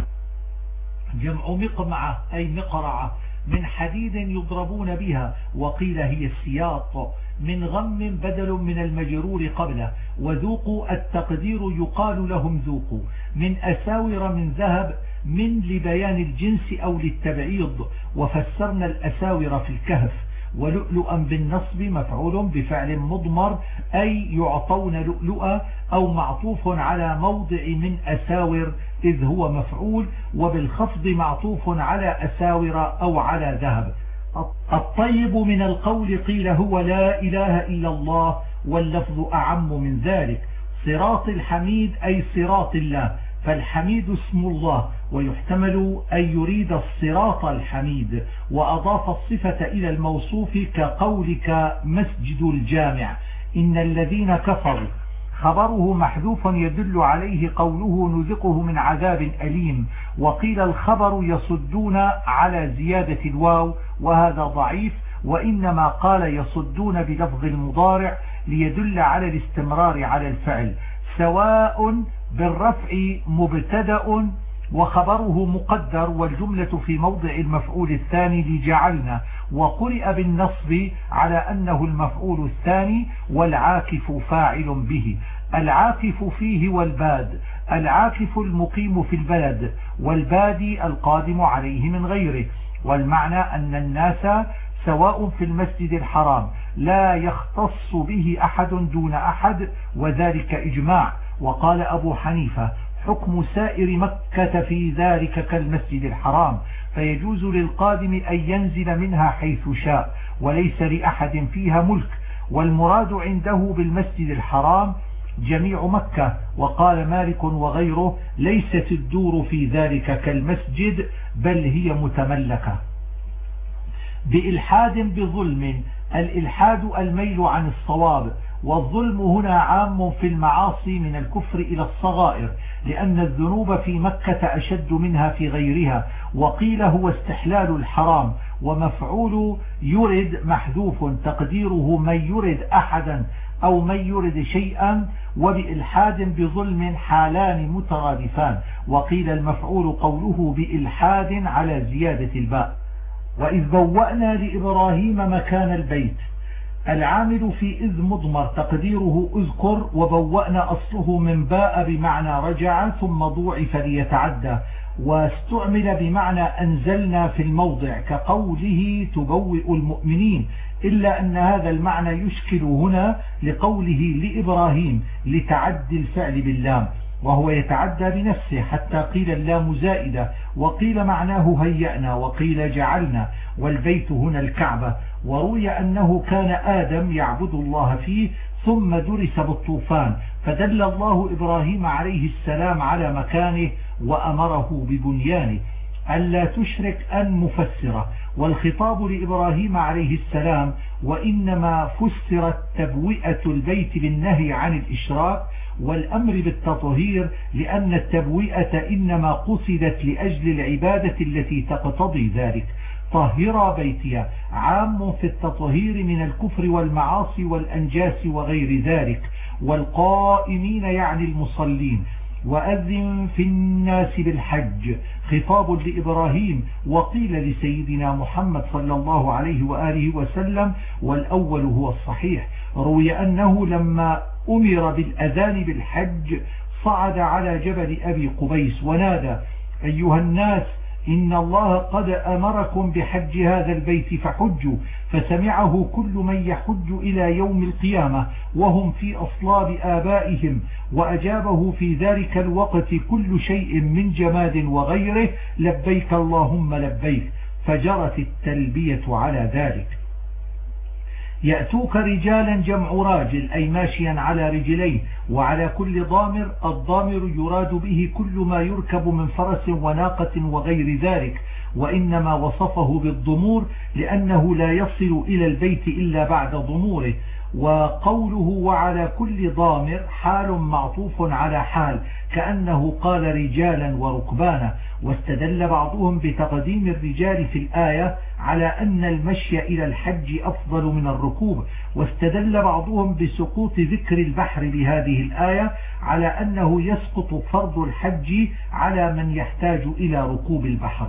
جمع مقمعة أي مقرعة من حديد يضربون بها. وقيل هي السياط. من غم بدل من المجرور قبله وذوقوا التقدير يقال لهم ذوقوا. من أساور من ذهب من لبيان الجنس أو للتبعيض وفسرنا الأساور في الكهف. ولؤلؤا بالنصب مفعول بفعل مضمر أي يعطون لؤلؤا أو معطوف على موضع من أساور إذ هو مفعول وبالخفض معطوف على أساور أو على ذهب. الطيب من القول قيل هو لا إله إلا الله واللفظ أعم من ذلك. صراط الحميد أي صراط الله فالحميد اسم الله ويحتمل أن يريد الصراط الحميد وأضاف الصفة إلى الموصوف كقولك مسجد الجامع. إن الذين كفروا خبره محذوف يدل عليه قوله نذقه من عذاب أليم. وقيل الخبر يصدون على زيادة الواو وهذا ضعيف وإنما قال يصدون بلفظ المضارع ليدل على الاستمرار على الفعل سواء بالرفع مبتدأ وخبره مقدر والجملة في موضع المفعول الثاني لجعلنا وقرئ بالنصب على أنه المفعول الثاني والعاكف فاعل به العاكف فيه والباد العاكف المقيم في البلد والبادي القادم عليه من غيره. والمعنى أن الناس سواء في المسجد الحرام لا يختص به أحد دون أحد وذلك إجماع. وقال أبو حنيفة حكم سائر مكة في ذلك كالمسجد الحرام فيجوز للقادم أن ينزل منها حيث شاء وليس لأحد فيها ملك. والمراد عنده بالمسجد الحرام جميع مكة وقال مالك وغيره ليست الدور في ذلك كالمسجد بل هي متملكة. بإلحاد بظلم الإلحاد الميل عن الصواب والظلم هنا عام في المعاصي من الكفر إلى الصغائر لأن الذنوب في مكة أشد منها في غيرها وقيل هو استحلال الحرام ومفعول يرد محذوف تقديره من يرد أحدا أو من يرد شيئا وبإلحاد بظلم حالان مترادفان. وقيل المفعول قوله بإلحاد على زيادة الباء. وإذ بوأنا لإبراهيم مكان البيت. العامل في إذ مضمر تقديره أذكر وبوأنا أصله من باء بمعنى رجع ثم ضوعف ليتعدى. واستعمل بمعنى أنزلنا في الموضع كقوله تبوئ المؤمنين. إلا أن هذا المعنى يشكل هنا لقوله لإبراهيم لتعدي الفعل باللام وهو يتعدى بنفسه حتى قيل اللام زائدة وقيل معناه هيأنا وقيل جعلنا والبيت هنا الكعبة وروي أنه كان آدم يعبد الله فيه ثم درس بالطوفان فدل الله إبراهيم عليه السلام على مكانه وأمره ببنيانه. ألا تشرك أن مفسرة. والخطاب لإبراهيم عليه السلام وإنما فسرت تبوئة البيت بالنهي عن الإشراك والأمر بالتطهير لأن التبوئة إنما قصدت لأجل العبادة التي تقتضي ذلك. طهر بيتي عام في التطهير من الكفر والمعاصي والأنجاس وغير ذلك. والقائمين يعني المصلين. وأذن في الناس بالحج. خطاب لإبراهيم وقيل لسيدنا محمد صلى الله عليه وآله وسلم والأول هو الصحيح. روي أنه لما أمر بالأذان بالحج صعد على جبل أبي قبيس ونادى أيها الناس إن الله قد أمركم بحج هذا البيت فحجوا فسمعه كل من يحج إلى يوم القيامة وهم في أصلاب آبائهم وأجابه في ذلك الوقت كل شيء من جماد وغيره لبيك اللهم لبيك فجرت التلبية على ذلك يأتوك رجالا جمع راجل أي ماشيا على رجليه وعلى كل ضامر الضامر يراد به كل ما يركب من فرس وناقة وغير ذلك وإنما وصفه بالضمور لأنه لا يصل إلى البيت إلا بعد ضموره. وقوله وعلى كل ضامر حال معطوف على حال كأنه قال رجالا وركبانا. واستدل بعضهم بتقديم الرجال في الآية على أن المشي إلى الحج أفضل من الركوب. واستدل بعضهم بسقوط ذكر البحر بهذه الآية على أنه يسقط فرض الحج على من يحتاج إلى ركوب البحر.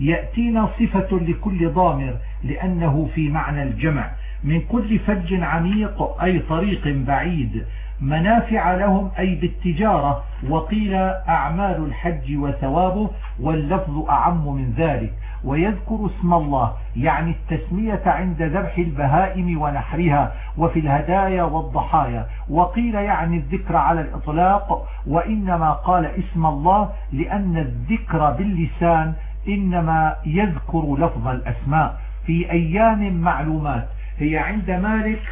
يأتينا صفة لكل ضامر لأنه في معنى الجمع. من كل فج عميق أي طريق بعيد. منافع لهم أي بالتجارة. وقيل أعمال الحج وثوابه واللفظ أعم من ذلك. ويذكر اسم الله يعني التسمية عند ذبح البهائم ونحرها وفي الهدايا والضحايا. وقيل يعني الذكر على الإطلاق. وإنما قال اسم الله لأن الذكر باللسان إنما يذكر لفظ الأسماء. في أيام معلومات هي عند مالك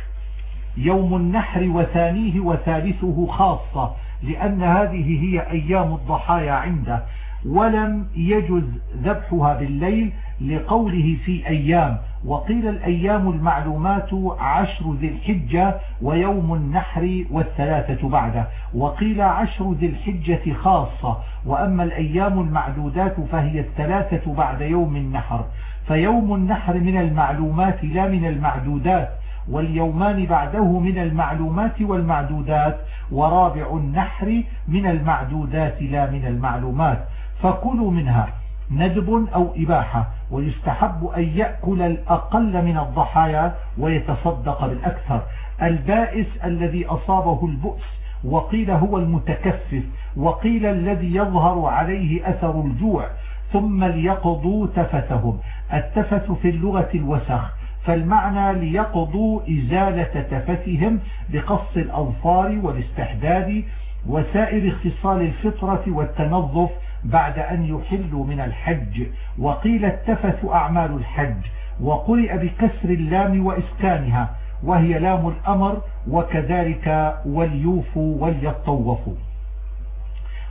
يوم النحر وثانيه وثالثه خاصة لأن هذه هي أيام الضحايا عنده. ولم يجز ذبحها بالليل لقوله في أيام. وقيل الأيام المعلومات عشر ذي الحجة ويوم النحر والثلاثة بعده. وقيل عشر ذي الحجة خاصة. وأما الأيام المعدودات فهي الثلاثة بعد يوم النحر. فيوم النحر من المعلومات لا من المعدودات واليومان بعده من المعلومات والمعدودات ورابع النحر من المعدودات لا من المعلومات. فكلوا منها ندب أو إباحة ويستحب أن يأكل الأقل من الضحايا ويتصدق بالأكثر. البائس الذي أصابه البؤس وقيل هو المتكفف وقيل الذي يظهر عليه أثر الجوع ثم ليقضوا تفثهم التفث في اللغة الوسخ فالمعنى ليقضوا إزالة تفتهم بقص الأظفار والاستحداد وسائر اختصال الفطرة والتنظف بعد أن يحلوا من الحج. وقيل التفث أعمال الحج وقرئ بكسر اللام وإسكانها وهي لام الأمر وكذلك وليوفوا وليطوفوا.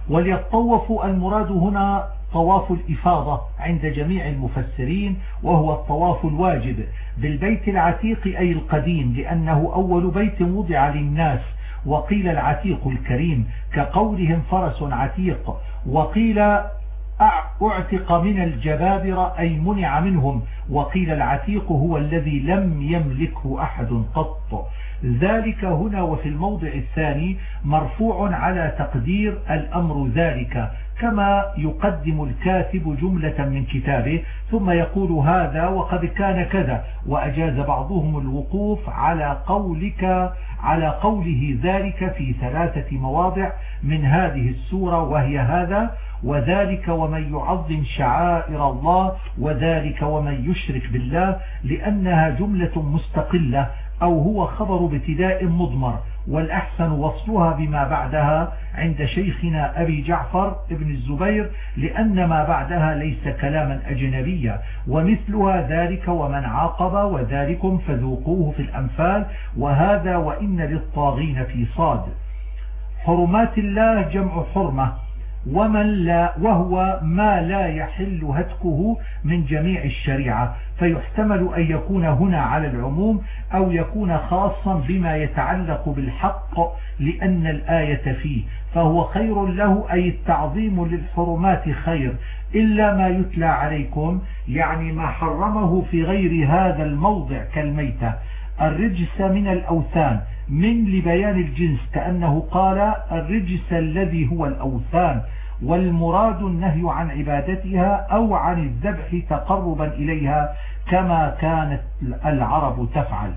وليطوفوا المراد هنا طواف الإفاضة عند جميع المفسرين وهو الطواف الواجب بالبيت العتيق أي القديم لأنه أول بيت وضع للناس وقيل العتيق الكريم كقولهم فرس عتيق وقيل اعتق من الجبابرة أي منع منهم وقيل العتيق هو الذي لم يملكه أحد قط. ذلك هنا وفي الموضع الثاني مرفوع على تقدير الأمر ذلك كما يقدم الكاتب جملة من كتابه ثم يقول هذا وقد كان كذا وأجاز بعضهم الوقوف على قولك على قوله ذلك في ثلاثة مواضع من هذه السورة وهي هذا وذلك ومن يعظم شعائر الله وذلك ومن يشرك بالله لأنها جملة مستقلة أو هو خبر ابتداء مضمر والأحسن وصلها بما بعدها عند شيخنا أبي جعفر ابن الزبير لأن ما بعدها ليس كلاما أجنبيا ومثلها ذلك ومن عاقب وذلكم فذوقوه في الأنفال وهذا وإن للطاغين في صاد. حرمات الله جمع حرمة ومن لا وهو ما لا يحل هتكه من جميع الشريعة. فيحتمل أن يكون هنا على العموم أو يكون خاصا بما يتعلق بالحق لأن الآية فيه. فهو خير له أي التعظيم للحرمات خير. إلا ما يتلى عليكم يعني ما حرمه في غير هذا الموضع كالميتة. الرجس من الأوثان. من لبيان الجنس كأنه قال الرجس الذي هو الأوثان والمراد النهي عن عبادتها أو عن الذبح تقربا إليها كما كانت العرب تفعل.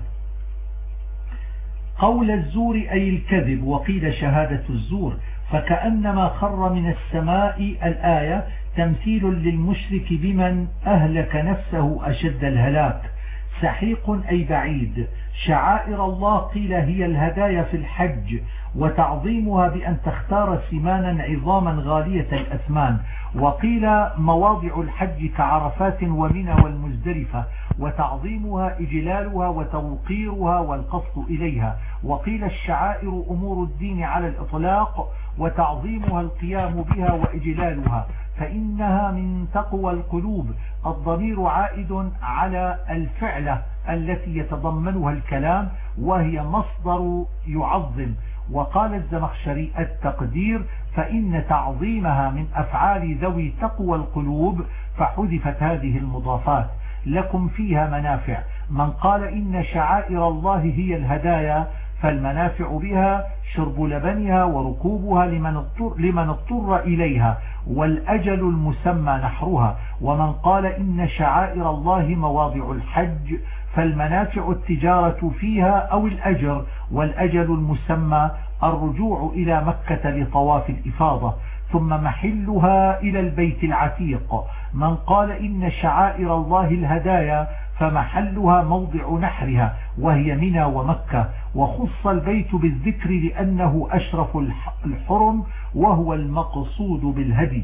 قول الزور أي الكذب وقيل شهادة الزور فكأنما خر من السماء الآية تمثيل للمشرك بمن أهلك نفسه أشد الهلاك. سحيق أي بعيد. شعائر الله قيل هي الهدايا في الحج وتعظيمها بأن تختار سمانا عظاما غالية الأثمان. وقيل مواضع الحج كعرفات ومنى والمزدلفة وتعظيمها إجلالها وتوقيرها والقصد إليها. وقيل الشعائر أمور الدين على الإطلاق وتعظيمها القيام بها وإجلالها. فإنها من تقوى القلوب. الضمير عائد على الفعلة التي يتضمنها الكلام وهي مصدر يعظم. وقال الزمخشري التقدير فإن تعظيمها من أفعال ذوي تقوى القلوب فحذفت هذه المضافات. لكم فيها منافع. من قال إن شعائر الله هي الهدايا فالمنافع بها شرب لبنها وركوبها لمن اضطر, لمن اضطر إليها والأجل المسمى نحرها. ومن قال إن شعائر الله مواضع الحج فالمنافع التجارة فيها أو الأجر والأجل المسمى الرجوع إلى مكة لطواف الإفاضة. ثم محلها إلى البيت العتيق. من قال إن شعائر الله الهدايا فمحلها موضع نحرها وهي منى ومكة. وخص البيت بالذكر لأنه أشرف الحرم وهو المقصود بالهدي.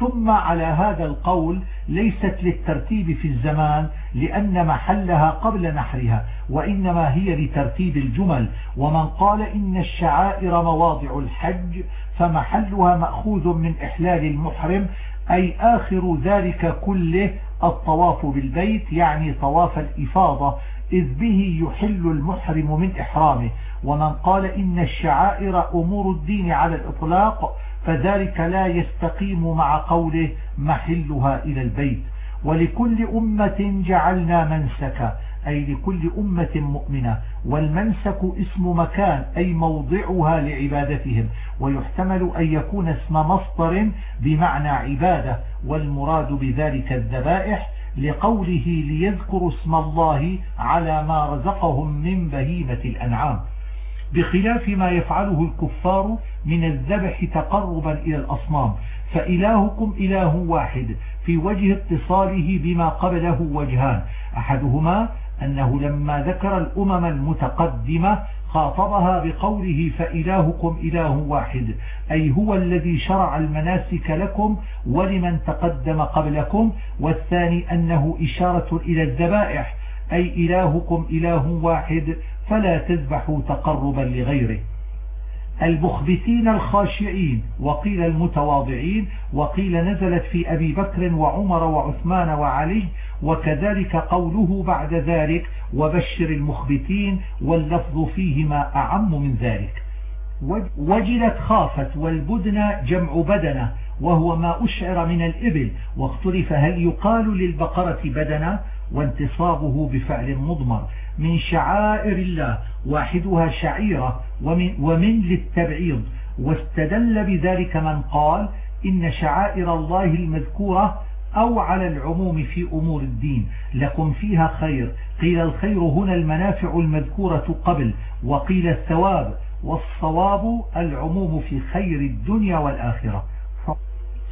ثم على هذا القول ليست للترتيب في الزمان لأن محلها قبل نحرها وإنما هي لترتيب الجمل. ومن قال إن الشعائر مواضع الحج فمحلها مأخوذ من إحلال المحرم أي آخر ذلك كله الطواف بالبيت يعني طواف الإفاضة. إذ به يحل المحرم من إحرامه. ومن قال إن الشعائر أمور الدين على الإطلاق فذلك لا يستقيم مع قوله محلها إلى البيت. ولكل أمة جعلنا منسكا أي لكل أمة مؤمنة. والمنسك اسم مكان أي موضعها لعبادتهم. ويحتمل أن يكون اسم مصدر بمعنى عبادة. والمراد بذلك الذبائح لقوله ليذكروا اسم الله على ما رزقهم من بهيمة الأنعام. بخلاف ما يفعله الكفار من الذبح تقربا إلى الأصنام. فإلهكم إله واحد في وجه اتصاله بما قبله وجهان. أحدهما أنه لما ذكر الأمم المتقدمة خاطبها بقوله فإلهكم إله واحد أي هو الذي شرع المناسك لكم ولمن تقدم قبلكم والثاني أنه إشارة إلى الذبائح أي إلهكم إله واحد فلا تذبحوا تقربا لغيره. المخبتين الخاشعين وقيل المتواضعين وقيل نزلت في أبي بكر وعمر وعثمان وعلي وكذلك قوله بعد ذلك وبشر المخبتين واللفظ فيهما أعم من ذلك. وجلت خافت والبدن جمع بدنة وهو ما أشعر من الإبل واختلف هل يقال للبقرة بدنة؟ وانتصابه بفعل مضمر. من شعائر الله واحدها شعيرة ومن, ومن للتبعيض. واستدل بذلك من قال إن شعائر الله المذكورة أو على العموم في أمور الدين لكم فيها خير. قيل الخير هنا المنافع المذكورة قبل وقيل الثواب والصواب العموم في خير الدنيا والآخرة.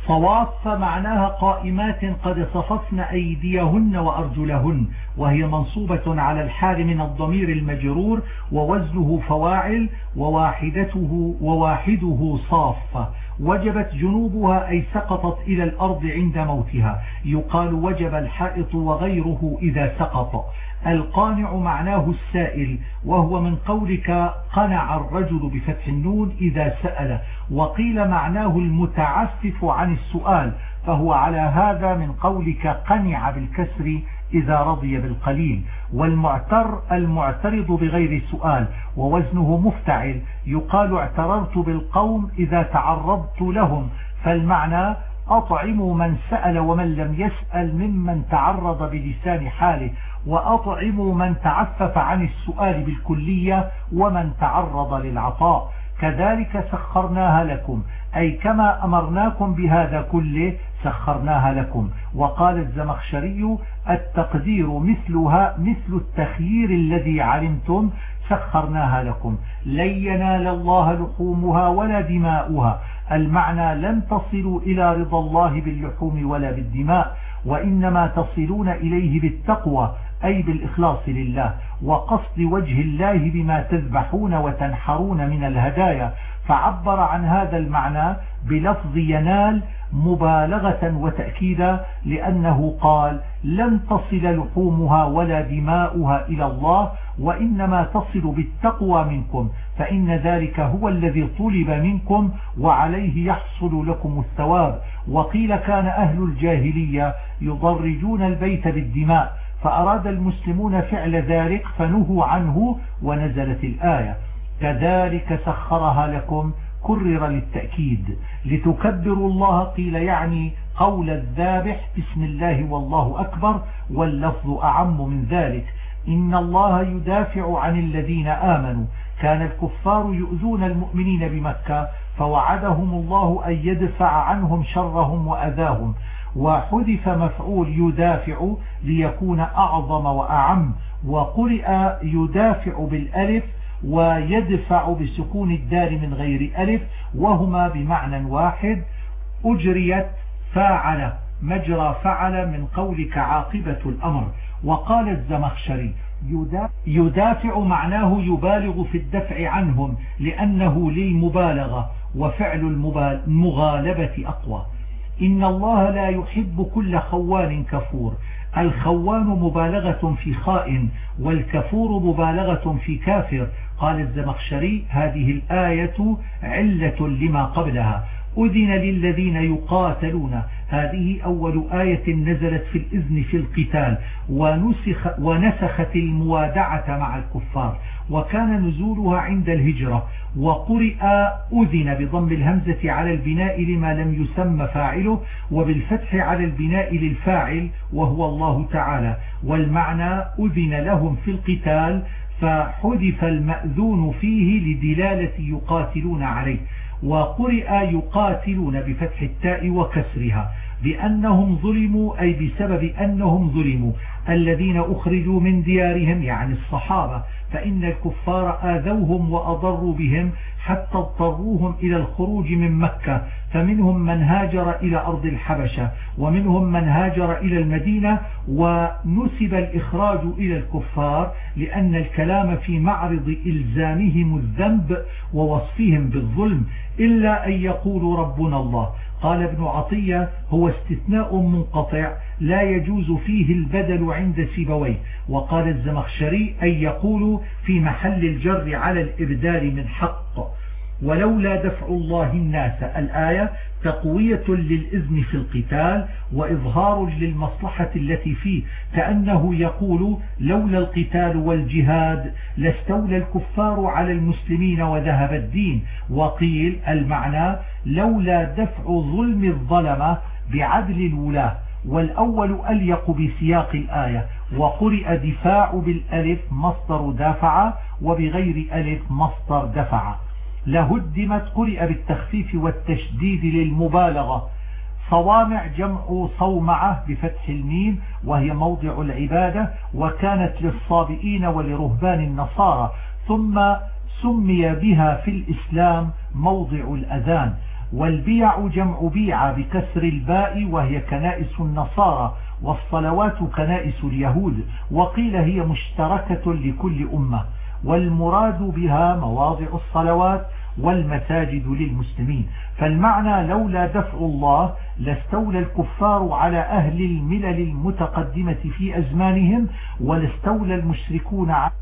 صواف معناها قائمات قد صففن أيديهن وأرجلهن وهي منصوبة على الحال من الضمير المجرور ووزنه فواعل وواحدته وواحده صافة. وجبت جنوبها أي سقطت إلى الأرض عند موتها. يقال وجب الحائط وغيره إذا سقط. القانع معناه السائل وهو من قولك قنع الرجل بفتح النون إذا سأل وقيل معناه المتعفف عن السؤال فهو على هذا من قولك قنع بالكسر إذا رضي بالقليل. والمعتر المعترض بغير سؤال ووزنه مفتعل يقال اعتررت بالقوم إذا تعرضت لهم فالمعنى أطعموا من سأل ومن لم يسأل ممن تعرض بلسان حاله وأطعموا من تعفف عن السؤال بالكلية ومن تعرض للعطاء. كذلك سخرناها لكم أي كما أمرناكم بهذا كله سخرناها لكم. وقال الزمخشري التقدير مثلها مثل التخيير الذي علمتم سخرناها لكم. لن ينال الله لحومها ولا دماؤها. المعنى لن تصلوا إلى رضا الله باللحوم ولا بالدماء وإنما تصلون إليه بالتقوى أي بالإخلاص لله. وقصد وجه الله بما تذبحون وتنحرون من الهدايا فعبر عن هذا المعنى بلفظ ينال مبالغة وتأكيدا لأنه قال لن تصل لحومها ولا دماؤها إلى الله وإنما تصل بالتقوى منكم فإن ذلك هو الذي طلب منكم وعليه يحصل لكم الثواب وقيل كان أهل الجاهلية يضرجون البيت بالدماء فأراد المسلمون فعل ذلك فنهوا عنه ونزلت الآية كذلك سخرها لكم كرر للتأكيد لتكبروا الله قيل يعني قول الذابح بسم الله والله أكبر واللفظ أعم من ذلك. إن الله يدافع عن الذين آمنوا. كان الكفار يؤذون المؤمنين بمكة فوعدهم الله أن يدفع عنهم شرهم وأذاهم. وحذف مفعول يدافع ليكون أعظم وأعم. وقرئ يدافع بالألف ويدفع بسكون الدار من غير ألف وهما بمعنى واحد أجريت فاعل مجرى فعل من قولك عاقبة الأمر. وقال الزمخشري يدافع معناه يبالغ في الدفع عنهم لأنه للمبالغة وفعل المغالبة أقوى. إن الله لا يحب كل خوان كفور. الخوان مبالغة في خائن والكفور مبالغة في كافر. قال الزمخشري هذه الآية علة لما قبلها. أذن للذين يقاتلون. هذه أول آية نزلت في الإذن في القتال. ونسخ ونسخت الموادعة مع الكفار. وكان نزولها عند الهجرة. وقرئ أذن بضم الهمزة على البناء لما لم يسمى فاعله وبالفتح على البناء للفاعل وهو الله تعالى. والمعنى أذن لهم في القتال فحذف المأذون فيه لدلالة يقاتلون عليه وقرئ يقاتلون بفتح التاء وكسرها بأنهم ظلموا أي بسبب أنهم ظلموا الذين أخرجوا من ديارهم يعني الصحابة فإن الكفار آذوهم وأضروا بهم حتى اضطروهم إلى الخروج من مكة فمنهم من هاجر إلى أرض الحبشة ومنهم من هاجر إلى المدينة ونسب الإخراج إلى الكفار لأن الكلام في معرض إلزامهم الذنب ووصفهم بالظلم إلا أن يقولوا ربنا الله. قال ابن عطية هو استثناء منقطع لا يجوز فيه البدل عند سيبويه. وقال الزمخشري أن يقول في محل الجر على الإبدال من حق. ولولا دفع الله الناس الآية تقوية للإذن في القتال وإظهار للمصلحة التي فيه كأنه يقول لولا القتال والجهاد لاستولى الكفار على المسلمين وذهب الدين. وقيل المعنى لولا دفع ظلم الظلمة بعدل الولاة والأول أليق بسياق الآية وقرئ دفاع بالألف مصدر دافع وبغير ألف مصدر دفع. لهدمت قرئ بالتخفيف والتشديد للمبالغة. صوامع جمع صومعة بفتح الميم وهي موضع العبادة وكانت للصابئين ولرهبان النصارى. ثم سمي بها في الإسلام موضع الأذان. والبيع جمع بيع بكسر الباء وهي كنائس النصارى والصلوات كنائس اليهود. وقيل هي مشتركة لكل أمة. والمراد بها مواضع الصلوات والمساجد للمسلمين. فالمعنى لولا دفع الله لاستولى الكفار على أهل الملل المتقدمة في أزمانهم ولاستولى المشركون على